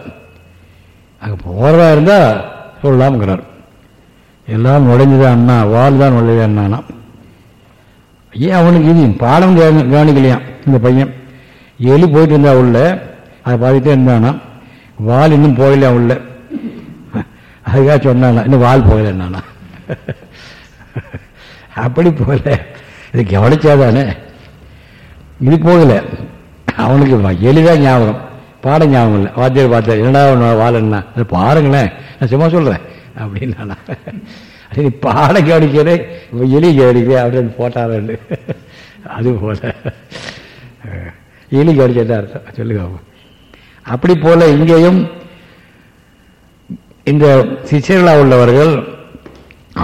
அங்கே போகிறதா இருந்தால் சொல்லலாம்ங்கிறார். எல்லாம் நுழைஞ்சுதான் அண்ணா வாழ் தான் நுழைய அண்ணானா ஏன் அவனுக்கு இது பாடம் கவனிக்கலையாம் இந்த பையன்? எலி போயிட்டு இருந்தா உள்ள அதை பார்த்துட்டே இருந்தானா? வால் இன்னும் போகலையா உள்ள? அதுக்காக சொன்னானா இன்னும் வால் போகல என்னானா அப்படி போகல. இது கவனிச்சாதானே? இது போகல. அவனுக்கு எளிதான் எலிதான் ஞாபகம். பாடம் ஞாபகம் இல்லை. வாத்தியார் பார்த்தார் என்னடா உன் வால் என்ன? பாருங்களேன். நான் சும்மா சொல்கிறேன் அப்படின்னு நீ பாடம் கவனிக்கிறேன் எலி கவனிக்கிறேன் அப்படின்னு போட்டாரு அது போல. எலி கவனிக்கிறதா அர்த்தம். சொல்லுங்க அப்படி போல இங்கேயும் இந்த சிஷியர்களாக உள்ளவர்கள்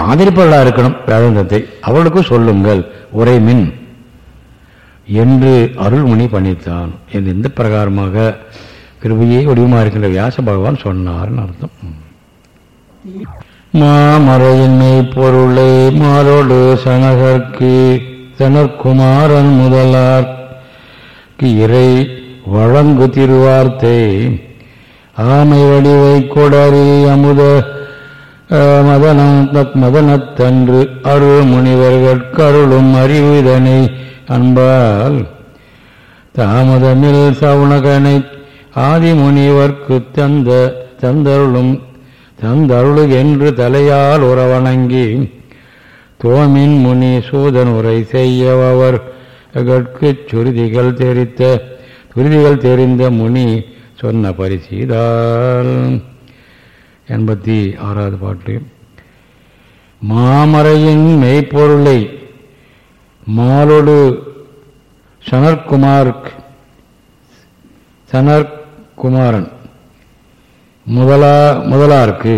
ஆதரிப்பவர்களாக இருக்கணும் வேதாந்தத்தை அவர்களுக்கும் சொல்லுங்கள் உரைமின் என்று அருள்மணி பண்ணித்தான். என்று எந்த பிரகாரமாக கிருபையே வடிவமாக இருக்கின்ற வியாச பகவான் சொன்னார்னு அர்த்தம். மாமரையின்மை பொருளை மாரோடு சனகர்க்கு சனற்குமாரன் முதலார். இறை வழங்கு திருவார்த்தை ஆமை வடிவை கொடறி அமுத மதன மதனம் மதனத்தன்று அருள் முனிவர்கட்கருளும் அறிவு இதனை அன்பால். தாமதமில் சவுனகனை ஆதிமுனிவர்க்கு தந்த தந்தருளும் தந்தருளு என்று தலையால் உறவணங்கி தோமின் முனி சூதன் உரை செய்யவர் சுருதிகள் தெரித்த துருதிகள் தெரிந்த முனி சொன்ன பரிசீதால். எண்பத்தி ஆறாவது பாட்டு. மாமரையின் மெய்ப்பொருளை மாலோடு சனர்குமார் சனற்குமாரன் முதலா முதலா இருக்கு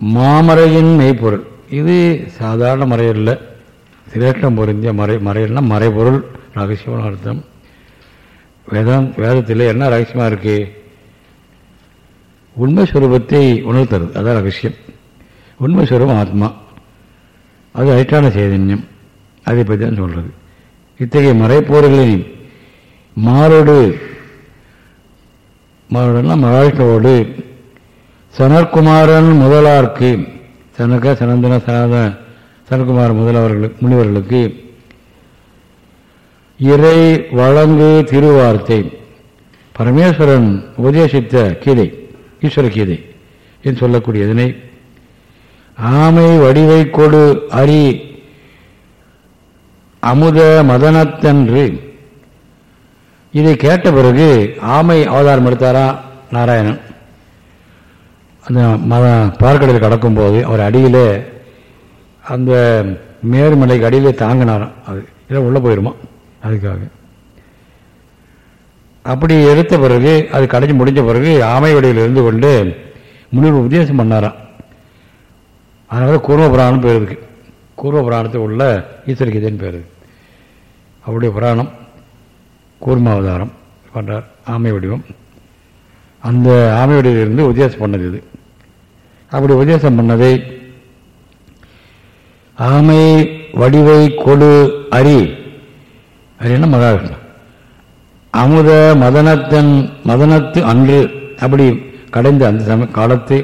மாமறையின் மெய்ப்பொருள். இது சாதாரண மறையல்ல. சிரேஷ்டம் பொருந்திய மறை மறையல்னா மறைபொருள் ரகசியமான அர்த்தம். வேதம் வேதத்தில் என்ன ரகசியமா இருக்கு? உண்மை சுரூபத்தை உணர்த்துறது அதான் ரகசியம். உண்மை சுரூபம் ஆத்மா. அது ஐட்டான சைதன்யம். அதை பற்றி தான் சொல்றது. இத்தகைய மறைப்போர்களின் மாரோடு மறுபடியும் மகாவிஷ்ணுவோடு சனற்குமாரன் முதலார்க்கு சனக சனந்தன சனாதன சனற்குமார் முதலவர்களுக்கு முனிவர்களுக்கு இறை வழங்கு திருவார்த்தை. பரமேஸ்வரன் உபதேசித்த கீதை ஈஸ்வர கீதை என்று சொல்லக்கூடியதனை ஆமை வடிவை கொடு அரி அமுத மதனத்தன்று இதை கேட்ட பிறகு ஆமை அவதாரம் எடுத்தாரா? நாராயணன். அந்த மத பார்க்கடலில் கடக்கும்போது அவர் அடியில் அந்த மேருமலைக்கு அடியிலே தாங்கினாராம். அது இல்லை உள்ளே போயிருமா? அதுக்காக. அப்படி எடுத்த பிறகு அது கடைஞ்சி முடிஞ்ச பிறகு ஆமை வடிவில் இருந்து கொண்டு முன்னூறு உபதேசம் பண்ணாராம். அதனால் கூர்ம புராணம் பேர் இருக்கு. கூர்ம புராணத்தில் உள்ள ஈஸ்வரகீதைன்னு பேர் அவருடைய புராணம். கூர்மாவதாரம் பண்ணுறார் ஆமை வடிவம். அந்த ஆமை வடிவிலிருந்து உபதேசம் பண்ணது இது. அப்படி உபதேசம் பண்ணதை ஆமை வடிவை கொடு அரி. அரின்னா மகாவிஷ்ணு? அமுத மதனத்தன் மதனத்து அன்று அப்படி கடைந்த அந்த சம காலத்து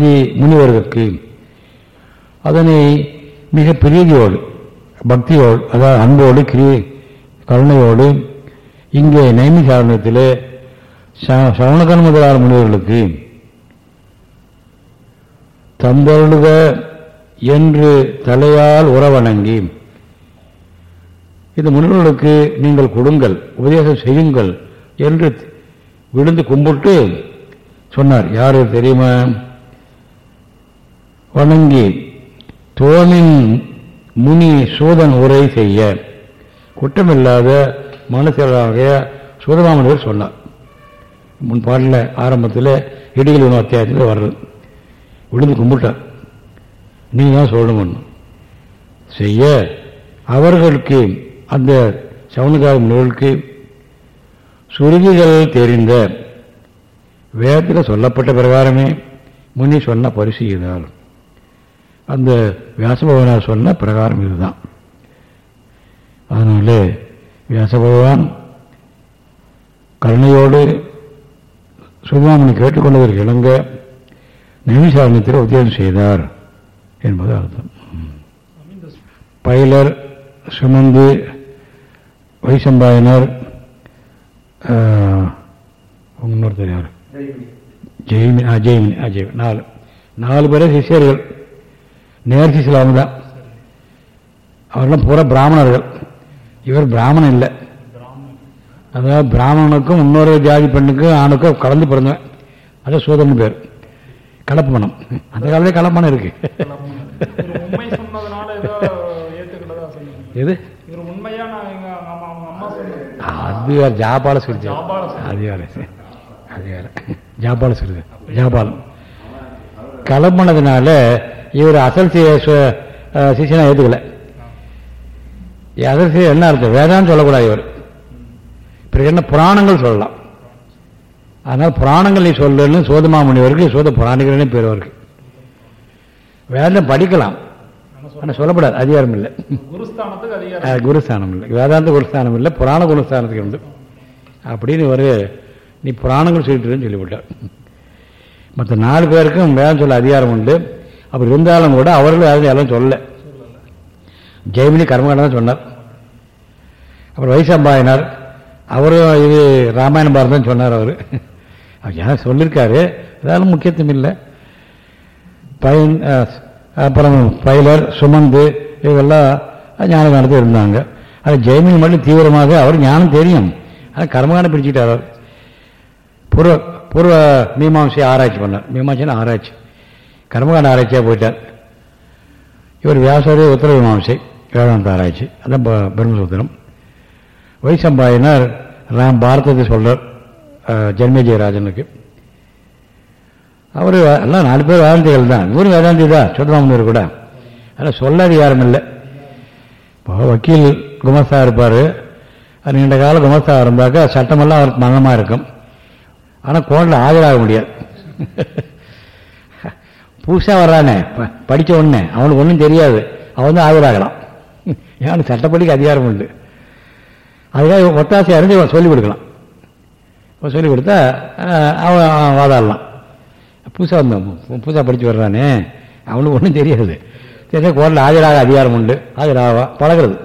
ஆதி முனிவர்களுக்கு அதனை மிக பிரீதியோடு பக்தியோடு அதாவது அன்போடு கிரி கருணையோடு இங்கே நைமி சாரணத்தில் சவணகன் முதலான முனிவர்களுக்கு தந்தருளுக என்று தலையால் உறவணங்கி இந்த முனிவர்களுக்கு நீங்கள் கொடுங்கள் உபதேசம் செய்யுங்கள் என்று விழுந்து கும்பிட்டு சொன்னார். யாரு தெரியுமா? வணங்கி தோமின் முனி சூதன் உரை செய்ய. குற்றமில்லாத மனுஷராக சுதமாமனிவர் சொன்னார். முன் பாடல ஆரம்பத்தில் இடிகள் உணவு அத்தியாயத்தில் வர்றது. விழுந்து கும்பிட்டார். நீ தான் சொல்லணும் செய்ய அவர்களுக்கு அந்த சவுனகார முனிவர்களுக்கு சுருதிகள் தெரிந்த வேதத்தில் சொல்லப்பட்ட பிரகாரமே முனி சொன்ன பரிசு இதுதான் அந்த வியாசபகவானார் சொன்ன பிரகாரம் இதுதான். அதனால வியாசபகவான் கருணையோடு சுதாமணி கேட்டுக்கொண்டதற்கு இணங்க நைமிசாரணத்தில் உத்தியோகம் செய்தார் என்பது அர்த்தம். பயிலர் சுமந்து வைசம்பாயனர் இன்னொருத்தர் யார்? ஜெய்மினி ஜெய்மினி ஆ ஜெய்மினி நாலு. நாலு பேரே சிஷியர்கள். நேர்ச்சி அவங்க தான். அவரெல்லாம் பூரா பிராமணர்கள். இவர் பிராமணன் இல்லை. அதாவது பிராமணனுக்கும் இன்னொரு ஜாதி பெண்ணுக்கும் ஆணுக்கும் கலந்து பிறந்தவன். அதான் சூதன் பேர். கலப்பு மனம். அந்த காலத்திலே கலப்பணம் இருக்கு. எது? அது வேறு ஜாபால சிறிது அது வேறு. அது வேறு. ஜாபால சிறிது ஜாபாலம் கலப்பணத்தினால இவர் அசல் சிஷியனை ஏற்றுக்கல அசல் என்ன அர்த்தம்? வேதான்னு சொல்லக்கூடாது இவர். பிறகு என்ன புராணங்கள் சொல்லலாம். அதனால் புராணங்கள் நீ சொல்லன்னு சோதமா முனிவருக்கு சோத புராணிகள்னே பேர் அவருக்கு. வேதம் படிக்கலாம். ஆனால் சொல்லப்படாது. அதிகாரம் இல்லை. குருஸ்தானம் இல்லை. வேதாந்த குருஸ்தானம் இல்லை. புராண குருஸ்தானத்துக்கு இருந்து அப்படின்னு ஒரு நீ புராணங்கள் சொல்லிட்டுன்னு சொல்லிவிட்டார். மற்ற நாலு பேருக்கும் வேதம் சொல்ல அதிகாரம் உண்டு. அப்படி இருந்தாலும் கூட அவர்கள் யாரும் எல்லாம் சொல்லலை. ஜெயமினி கர்மகாண்டம் தான் சொன்னார். அப்புறம் வைசம்பாயினார் அவரும் இது ராமாயண பாரதம் சொன்னார் அவர். அவர் யாரும் சொல்லியிருக்காரு அதாலும் முக்கியத்துவம் இல்லை. பயன் அப்புறம் பயிலர் சுமந்து இவெல்லாம் ஞானகானத்தில் இருந்தாங்க. அது ஜெயமின் மட்டும் தீவிரமாக அவர் ஞானம் தெரியும். ஆனால் கர்மகாண்டம் பிரிச்சுட்டார் அவர். பூர்வ பூர்வ மீமாசையை ஆராய்ச்சி பண்ணார். மீமாம்சைன்னு ஆராய்ச்சி. கர்மகாண்ட ஆராய்ச்சியாக போயிட்டார். இவர் வியாசரே உத்தர மீமாம்சை வேதாந்த ஆராய்ச்சி அதான் பிரம்மசூத்திரம். வைசம்பாயினர் ராம் பாரதத்தை சொல்கிறார் ஜென்மேஜயராஜனுக்கு அவர் எல்லாம் நாலு பேர் வேதாந்திகள் தான். இவரும் வேதாந்தி தான் சுத்தராமனூர் கூட. அதெல்லாம் சொல்ல யாரும் இல்லை. இப்போ வக்கீல் குமஸ்தா இருப்பார். அது நீண்ட கால குமஸ்தா இருந்தாக்கா சட்டமெல்லாம் அவருக்கு மங்கமாக இருக்கும். ஆனால் கோர்ட்டில் ஆஜராக முடியாது. புதுசாக வர்றானே. படித்த உடனே. அவனுக்கு ஒன்றும் தெரியாது. அவன் தான் ஆஜராகலாம் ஏன்னா சட்டப்படிக்கு அதிகாரம் உண்டு. அதுக்காக ஒத்தாசை அறிஞ்சு அவன் சொல்லிக் கொடுக்கலாம். இப்போ சொல்லிக் கொடுத்தா அவன் வாதாடலாம். புதுசாக வந்தான் புதுசாக படித்து வர்றானே. அவனுக்கு ஒன்றும் தெரியாது. தெரிஞ்ச கோர்ட்டில் ஆஜராக அதிகாரம் உண்டு. ஆஜராகவா பழகிறது.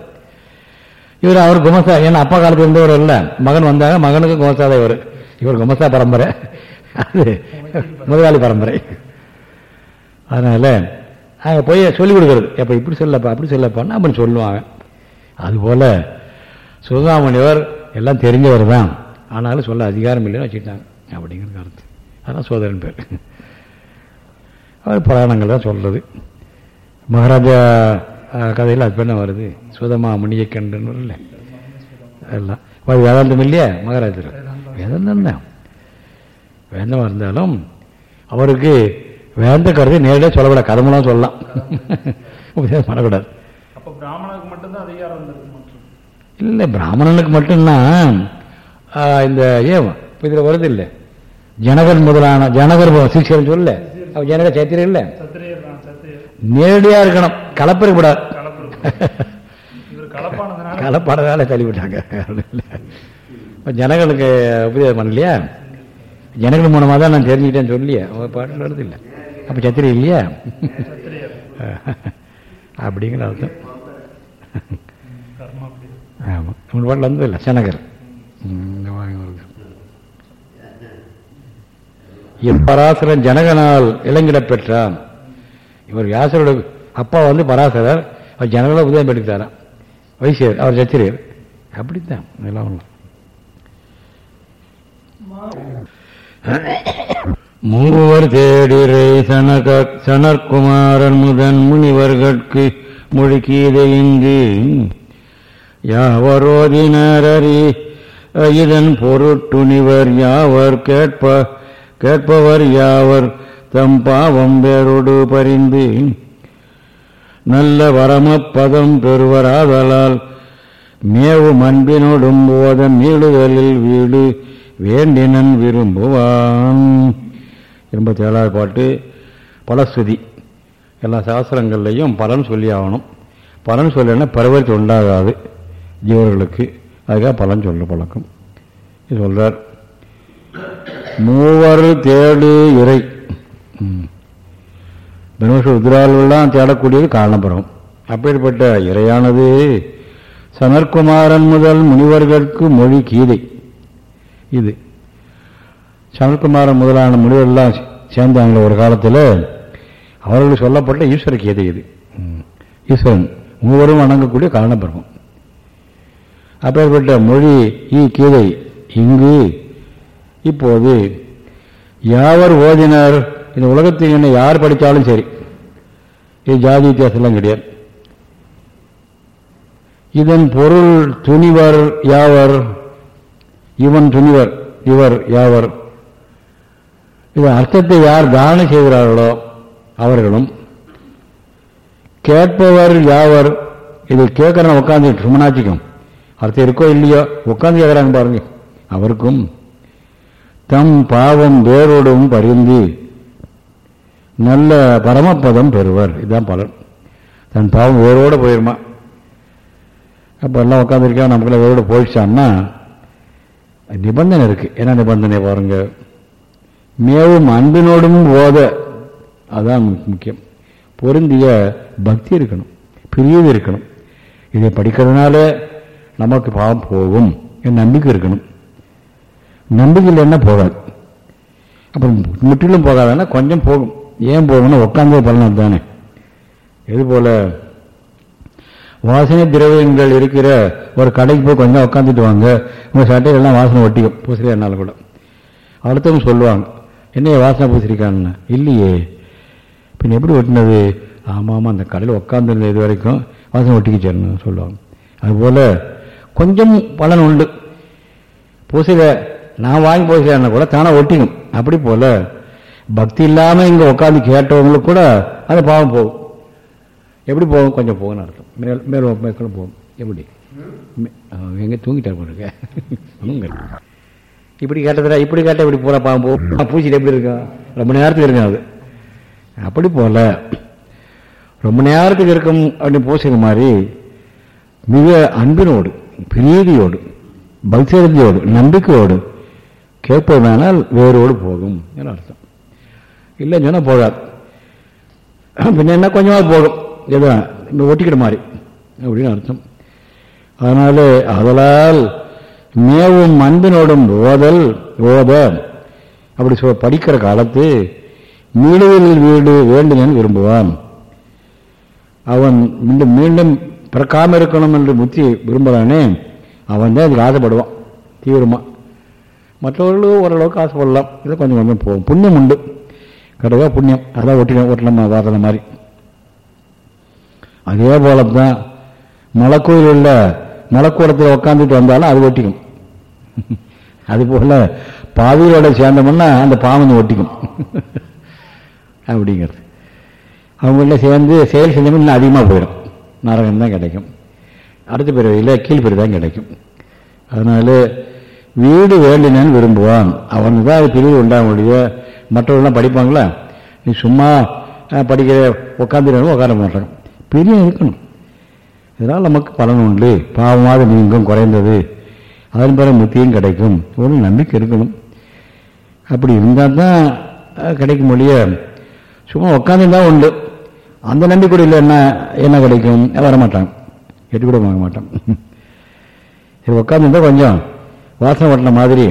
இவர் அவர் குமசா ஏன்னா அப்பா காலத்துல இருந்தவர் இல்லை. மகன் வந்தாங்க மகனுக்கு குமஸ்தா தான் இவர். இவர் குமசா பரம்பரை. அது முதலாளி பரம்பரை. அதனால் அங்கே போய் சொல்லிக் கொடுக்குறது. எப்போ இப்படி சொல்லப்பா அப்படி சொல்லப்பான்னு அப்படி சொல்லுவாங்க. அதுபோல் சுதாமணிவர் எல்லாம் தெரிஞ்சவர் தான். ஆனாலும் சொல்ல அதிகாரம் இல்லைன்னு வச்சுட்டாங்க அப்படிங்கிற கருத்து. அதான் சோதரன் பேர். அவர் புராணங்கள் தான் சொல்கிறது மகாராஜா கதையில் அது என்ன வருது? சுதமா முனியை கண்டுன்னு இல்லை எல்லாம் வேதாந்தம் இல்லையா? மகாராஜர். வேதாந்தம் தான். வேந்தமாக இருந்தாலும் அவருக்கு வேந்த கருத்தை நேரடியாக சொல்லக்கூடாது கதமெல்லாம் சொல்லலாம். உபதேசம் பண்ணக்கூடாது. அப்ப பிராமணனுக்கு மட்டும்தான் அதிகாரம் இல்லை பிராமணனுக்கு மட்டும்னா இந்த ஏன் இப்போ இதில் வருது இல்லை? ஜனகர் முதலான ஜனகர் சிக்ஷன் சொல்ல அவன் ஜனக இல்லை? சத்திரியர் சத்திரியர். நேரடியாக இருக்கணும். கலப்பிருக்கூடாது. கலப்பு இவர் கலப்பானதுனால. கலப்பாடதால தள்ளிவிட்டாங்க. இப்போ ஜனங்களுக்கு உபதேசம் பண்ணலையா? ஜனங்கள் மூலமாக தான் நான் தெரிஞ்சுக்கிட்டேன்னு சொல்லியே அவன் பாட்டில் வருது இல்லை. அப்போ சத்திரி இல்லையா? அப்படிங்கிற அர்த்தம். ஆமாம் உங்கள் பாட்டில் வந்தது இல்லை சனகர். இப்பராசரன் ஜனகனால் இளங்கிடப் பெற்றான். இவர் வியாசரோட அப்பா வந்து பராசரர். அவர் ஜனகளை உதயம் எடுத்தாராம் வைசியர் அவர் சத்திரியர். அப்படித்தான் இதெல்லாம் ஒண்ணும். மூவர் தேடிரை சனக சனற்குமாரன் முதன் முனிவர்கட்கு மொழிக்கீதையின்றி யாவரோதினரறி இதன் பொருட்டுணிவர் யாவர் கேட்ப கேட்பவர் யாவர் தம் பாவம் வேறொடு பறிந்து நல்ல வரமப்பதம் பெறுவராதலால் மேவு மண்பினோடும் போத மீளுதலில் வீடு வேண்டினன் விரும்புவான். எண்பத்தி ஏழாவது பாட்டு பலஸ்துதி எல்லா சாஸ்திரங்கள்லையும் பலன் சொல்லி ஆகணும் பலன் சொல்லலைன்னா பரவரித்து உண்டாகாது. ஜீவர்களுக்கு அதுக்காக பலன் சொல்ல பழக்கம். இது சொல்கிறார் மூவர் தேடு இறை. தனுஷ பிரம்மேஸ்வர தேடக்கூடியது காரணபுரம். அப்படிப்பட்ட இறையானது சனற்குமாரன் முதல் முனிவர்களுக்கு மொழி கீதை. இது சனற்குமாரன் முதலான முனிவர்கள்லாம் சேர்ந்தாங்களே ஒரு காலத்தில். அவர்களுக்கு சொல்லப்பட்ட ஈஸ்வர கீதை இது ஈஸ்வரன் மூவரும் வணங்கக்கூடிய காரணபிரமம் அப்பேற்பட்ட மொழி ஈ கீதை இங்கு இப்போது யாவர் ஓதினர்? இந்த உலகத்தில் என்ன யார் படித்தாலும் சரி. இது ஜாதி வித்தியாசம்லாம் கிடையாது. இதன் பொருள் துணிவர் யாவர்? இவன் துணிவர் இவர் யாவர்? இதன் அர்த்தத்தை யார் தானம் செய்கிறார்களோ அவர்களும் கேட்பவர் யாவர் இது கேட்கறவன் உட்காந்து சுமனாச்சிக்கும் அர்த்தம் இருக்கோ இல்லையோ உட்காந்து கேட்குறாங்க பாருங்க. அவருக்கும் தம் பாவம் வேரோடும் பரிந்து நல்ல பரமபதம் பெறுவர். இதுதான் பலன். தன் பாவம் வேரோடு போயிருமா? அப்போ எல்லாம் உட்காந்துருக்கா நமக்குள்ள வேரோடு போயிடுச்சான்னா நிபந்தனை இருக்குது என்ன நிபந்தனை பாருங்கள் மேவும் அன்பினோடும் ஓத. அதுதான் முக்கியம். பொருந்திய பக்தி இருக்கணும். பிரியது இருக்கணும். இதை படிக்கிறதுனால நமக்கு பாவம் போகும். என் நம்பிக்கை இருக்கணும். நம்பிக்கை இல்லைன்னா போகாது. அப்புறம் முற்றிலும் போகாதுன்னா கொஞ்சம் போகும். ஏன் போகும்னா உட்காந்தே பலன் தானே. இது போல? வாசனை திரவியங்கள் இருக்கிற ஒரு கடைக்கு போய் கொஞ்சம் உட்காந்துட்டு வாங்க. உங்கள் சட்டையெல்லாம் வாசனை ஒட்டிக்கும். பூசரியானால கூட. அடுத்தவங்க சொல்லுவாங்க என்னைய வாசனை பூசிருக்கான்னு இல்லையே. பின் எப்படி ஒட்டினது? ஆமாம் ஆமாம் அந்த கடையில் உட்காந்துருந்த இது வரைக்கும் வாசனை ஒட்டிக்கிச்சேன்னு சொல்லுவாங்க. அதுபோல் கொஞ்சம் பலன் உண்டு. பூசையில நான் வாங்கி பூசையான கூட தானே ஒட்டிக்கும் அப்படி போல் பக்தி இல்லாமல் இங்கே உட்காந்து கேட்டவங்களுக்கு கூட அது பாவம் போகும். எப்படி போகும்? கொஞ்சம் போகும்னு அர்த்தம். மேல் மேல் மேற்கொள்ள போகும். எப்படி? எங்கே தூங்கிட்டார் போட்டுருக்க தூங்க இப்படி கேட்டதில்ல இப்படி கேட்டால் இப்படி போகிற பாம்பு பூச்சிட்டு எப்படி இருக்கும் ரொம்ப நேரத்துக்கு இருக்கும் அது. அப்படி போல ரொம்ப நேரத்துக்கு இருக்கும் அப்படின்னு பூசிக்கிற மாதிரி மிக அன்பினோடு பிரீதியோடு பக்தியோடு நம்பிக்கையோடு கேட்பதானால் வேரோடு போகும் என அர்த்தம். இல்லைன்னு சொன்னால் போகாது. பின்ன என்ன கொஞ்சமாக போகும். ஏதோ இந்த ஒட்டிக்கிற மாதிரி அப்படின்னு அர்த்தம். அதனால அதலால் மேவும் அன்பினோடும் ஓதல் ஓத. அப்படி சொ படிக்கிற காலத்து மீடுவதில் வீடு வேண்டுமென விரும்புவான். அவன் மீண்டும் மீண்டும் பிறக்காம இருக்கணும் என்று முத்தி விரும்புகிறானே அவன் தான் இதுக்கு ஆசைப்படுவான் தீவிரமாக மற்றவர்களும் ஓரளவுக்கு ஆசைப்படலாம். இதை கொஞ்சம் கொஞ்சம் போகும். புண்ணியம் உண்டு. கடுவா புண்ணியம். அதான் ஒட்டின ஒட்டலாம் வாசனை மாதிரி. அதே போல தான் மலைக்கோயில் உள்ள மலைக்கூடத்தில் உட்காந்துட்டு வந்தாலும் அது ஒட்டிக்கும். அதுபோல் பாவிகளோட சேர்ந்தோம்னா அந்த பாவம் ஒட்டிக்கும். அப்படிங்கிறது. அவங்கள்ட்ட சேர்ந்து செயல் செஞ்சோம்னா இன்னும் அதிகமாக போயிடும். நரகம் தான் கிடைக்கும். அடுத்த பிறவியில் கீழ்பிறவி தான் கிடைக்கும். அதனால் வீடு வேண்டினேன்னு விரும்புவான். அவனுக்கு தான் அது பிரிவு உண்டாக முடிய மற்றவர்கள்லாம் படிப்பாங்களா? நீ சும்மா படிக்கிற உட்காந்துருக்கணும் உட்கார மாட்டாங்க பிரியம் இருக்கணும். இதனால் நமக்கு பலன் உண்டு. பாவமாக நீங்கும் குறைந்தது. அதன் பிறகு முத்தியும் கிடைக்கும். ஒரு நம்பிக்கை இருக்கணும். அப்படி இருந்தால் தான் கிடைக்கும் ஒழிய சும்மா உட்காந்துருந்தா உண்டு. அந்த நம்பிக்கை இல்லை என்ன என்ன கிடைக்கும்? வரமாட்டான் எட்டு கூட வாங்க மாட்டான் இது உட்காந்துருந்தா கொஞ்சம் வாசனை ஓட்டின மாதிரி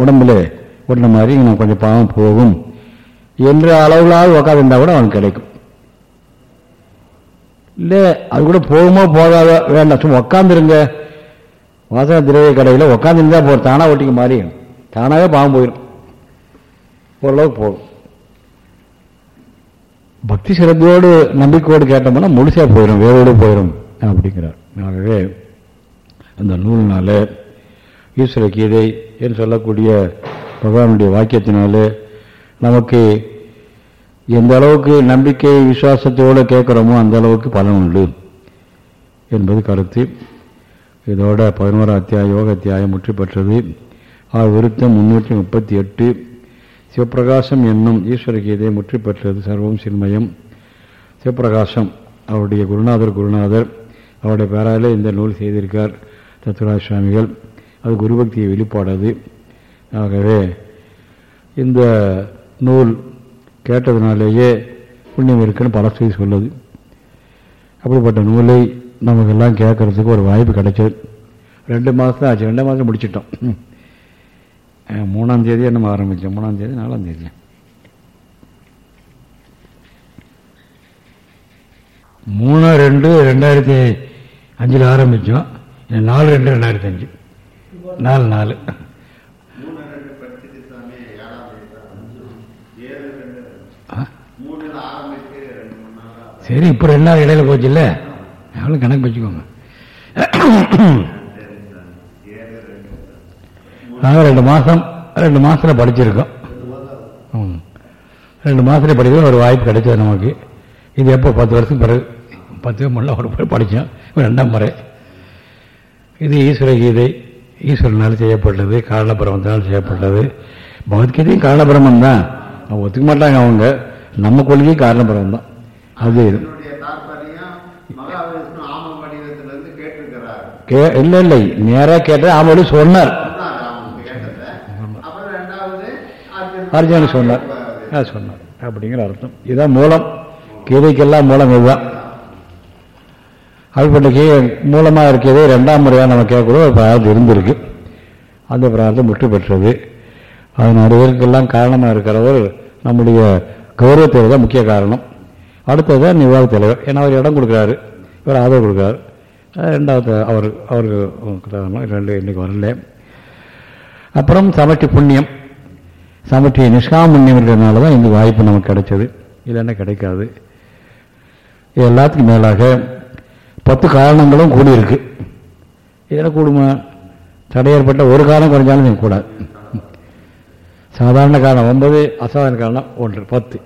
உடம்புல ஓட்டின மாதிரி நான் கொஞ்சம் பாவம் போகும் என்ற அளவுலாவது உட்காந்துருந்தா கூட அவனுக்கு கிடைக்கும். இல்லை அது கூட போகுமோ போகாத வேண்டாம். சும்மா உட்காந்துருங்க வாசன திரவிய கடையில் உட்காந்துருந்தா போகும் தானாக ஓட்டிக்கு மாறியும் தானாகவே பாவம் போயிடும். ஓரளவுக்கு போகும் பக்தி சிரத்தையோடு நம்பிக்கையோடு கேட்டோம்னா முழுசாக போயிடும் வேரோடு போயிடும் அப்படிங்கிறார். ஆகவே அந்த நூலினால ஈஸ்வர கீதை என்று சொல்லக்கூடிய பகவானுடைய வாக்கியத்தினால நமக்கு எந்த அளவுக்கு நம்பிக்கை விசுவாசத்தோடு கேட்குறோமோ அந்த அளவுக்கு பலன் உண்டு என்பது கருத்து. இதோட பதினோரா அத்தியாயம் யோக அத்தியாயம் முற்றி பெற்றது. ஆ விருத்தம் முன்னூற்றி முப்பத்தி எட்டு. சிவபிரகாசம் என்னும் ஈஸ்வர கீதை முற்றி பெற்றது. சர்வம் சின்மயம். சிவபிரகாசம் அவருடைய குருநாதர் குருநாதர். அவருடைய பேராலே இந்த நூல் செய்திருக்கார் தத்துவராஜ் சுவாமிகள் அது குருபக்தியை வெளிப்பாடாது. ஆகவே இந்த நூல் கேட்டதுனாலேயே புண்ணியம் இருக்குன்னு பல செய்தி சொல்லுது. அப்படிப்பட்ட நூலை நமக்கெல்லாம் கேட்கறதுக்கு ஒரு வாய்ப்பு கிடைச்சது. ரெண்டு மாதம் ஆச்சு ரெண்டு மாதம் முடிச்சிட்டோம். மூணாம் தேதி நம்ம ஆரம்பித்தோம் மூணாம் தேதி நாலாம் தேதி. மூணு ரெண்டு ரெண்டாயிரத்தி அஞ்சில் ஆரம்பித்தோம் நாலு ரெண்டு ரெண்டாயிரத்தி அஞ்சு. நாலு நாலு. சரி இப்போ ரெண்டு நாள் இடையில போச்சுல்ல? அவ்வளோ கணக்கு வச்சுக்கோங்க நாங்கள் ரெண்டு மாதம் ரெண்டு மாதத்தில் படிச்சிருக்கோம். ரெண்டு மாதத்தில் படிக்க ஒரு வாய்ப்பு கிடைச்சது நமக்கு. இது எப்போ? பத்து வருஷம் பிறகு. பத்து முன்ன ஒரு முறை படித்தோம் ரெண்டாம் முறை. இது ஈஸ்வர கீதை. ஈஸ்வரனால் செய்யப்பட்டது காரணபிரமத்தினால் செய்யப்பட்டது. பகவத்கீதையும் காரணபிரமம் தான் அவங்க ஒத்துக்க மாட்டாங்க அவங்க. நம்ம கொள்கையும் காரணபிரமம் தான் அது இது என்னுடைய தாற்பயம் மகாவிஷ்ணு ஆம வடிவத்திலிருந்து கேட்டிருக்கிறார் கே இல்லை இல்லை. நேராக கேட்டால் அவரு சொன்னார். சொன்னார் அர்ஜுனன் சொன்னார். சொன்னார். அப்படிங்கிற அர்த்தம். இதுதான் மூலம். கீதைக்கெல்லாம் மூலம் இதுதான். அப்படிப்பட்ட மூலமாக இருக்கிறது ரெண்டாம் முறையாக நம்ம கேட்கக்கூட ஒரு பிரார்த்தம் இருந்திருக்கு. அந்த பிரார்த்தம் முற்று பெற்றது. அதனால் இதற்கெல்லாம் காரணமாக இருக்கிறவர் நம்முடைய கௌரவத்தேவர் தான் முக்கிய காரணம். அடுத்தது நிர்வாக தலைவர் ஏன்னா அவர் இடம் கொடுக்குறாரு. இவர் ஆதரவு கொடுக்குறாரு. ரெண்டாவது அவர் அவருக்கு காரணம் ரெண்டு இன்றைக்கி வரல. அப்புறம் சமட்டி புண்ணியம். சமட்டி நிஷ்காமண்யம் இருக்கிறதுனால தான் இந்த வாய்ப்பு நமக்கு கிடைச்சது. இல்லைன்னா கிடைக்காது. இது எல்லாத்துக்கும் மேலாக பத்து காரணங்களும் கூடியிருக்கு. இதில் கூடுமா? தடை ஏற்பட்ட ஒரு காரணம் குறைஞ்சாலும் நீங்கள் கூடாது சாதாரண காரணம் ஒன்பது அசாதாரண காரணம் ஒன்று பத்து.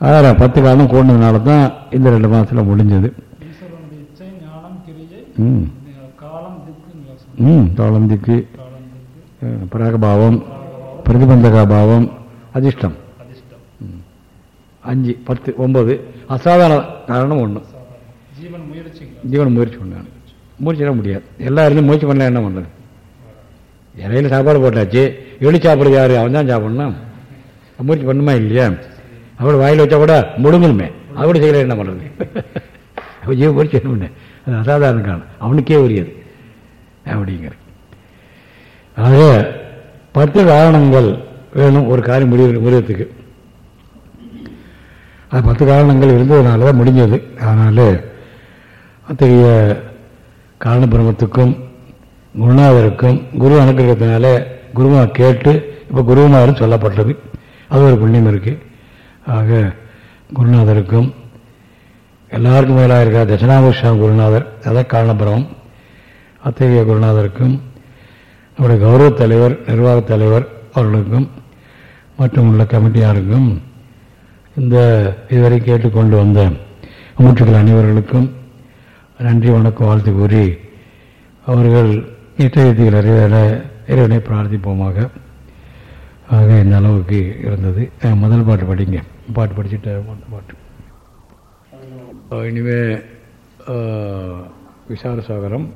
அதான் பத்து காரணம் கூடினதுனால தான் இந்த ரெண்டு மாதத்தில் முடிஞ்சது. ஈஸ்வரனுடைய இச்சை ம் பராகபாவம் பிரதிபந்தகாபாவம் அதிர்ஷ்டம். அஞ்சு பத்து ஒன்பது. அசாதாரண காரணம் ஒன்று ஜீவன் முயற்சிங்க முயற்சி பண்ணான் முயற்சிட முடியாது. எல்லா முயற்சி பண்ணல என்ன பண்ணுறது இலையில சாப்பாடு போட்டாச்சு. எலி சாப்பிடுறது யாரு? அவன் தான் சாப்பிட்ணும்? முயற்சி பண்ணுமா இல்லையா? அவட வாயில் வச்சா கூட முடுங்கணுமே அவட செய்யலை என்ன பண்ணுறது அவன் ஜீவ முயற்சி என்ன பண்ணேன் அசாதாரண காரணம் அவனுக்கே உரியது. அப்படிங்கிற ஆக பத்து காரணங்கள் வேணும் ஒரு காரியம் முடிவு முடியறதுக்கு. அது பத்து காரணங்கள் இருந்ததுனால தான் முடிஞ்சது. அதனால் அத்தகைய காரண பிரமத்துக்கும் குருநாதருக்கும் குரு அனுக்கிறதுனால குருமா கேட்டு இப்போ குருநாதரும் சொல்லப்பட்டது. அது ஒரு புண்ணியம் இருக்குது ஆக குருநாதருக்கும் எல்லாருக்கும் மேலாக இருக்கிற தட்சிணாமூஷம் குருநாதர் அதான் காரணபிரமம் அத்தகைய குருநாதருக்கும் நம்முடைய கௌரவ தலைவர் நிர்வாகத் தலைவர் அவர்களுக்கும் மற்றும் உள்ள கமிட்டியாருக்கும் இந்த இதுவரை கேட்டுக்கொண்டு வந்த மூச்சுக்கள் அனைவர்களுக்கும் நன்றி வணக்கம் வாழ்த்து கூறி அவர்கள் இஷ்டகதிகள் அறிவர இறைவனை பிரார்த்திப்போமாக. ஆக இந்த அளவுக்கு இருந்தது. முதல் பாட்டு படிங்க. பாட்டு படிச்சுட்டு பாட்டு. இனிமே விசார சாகரம்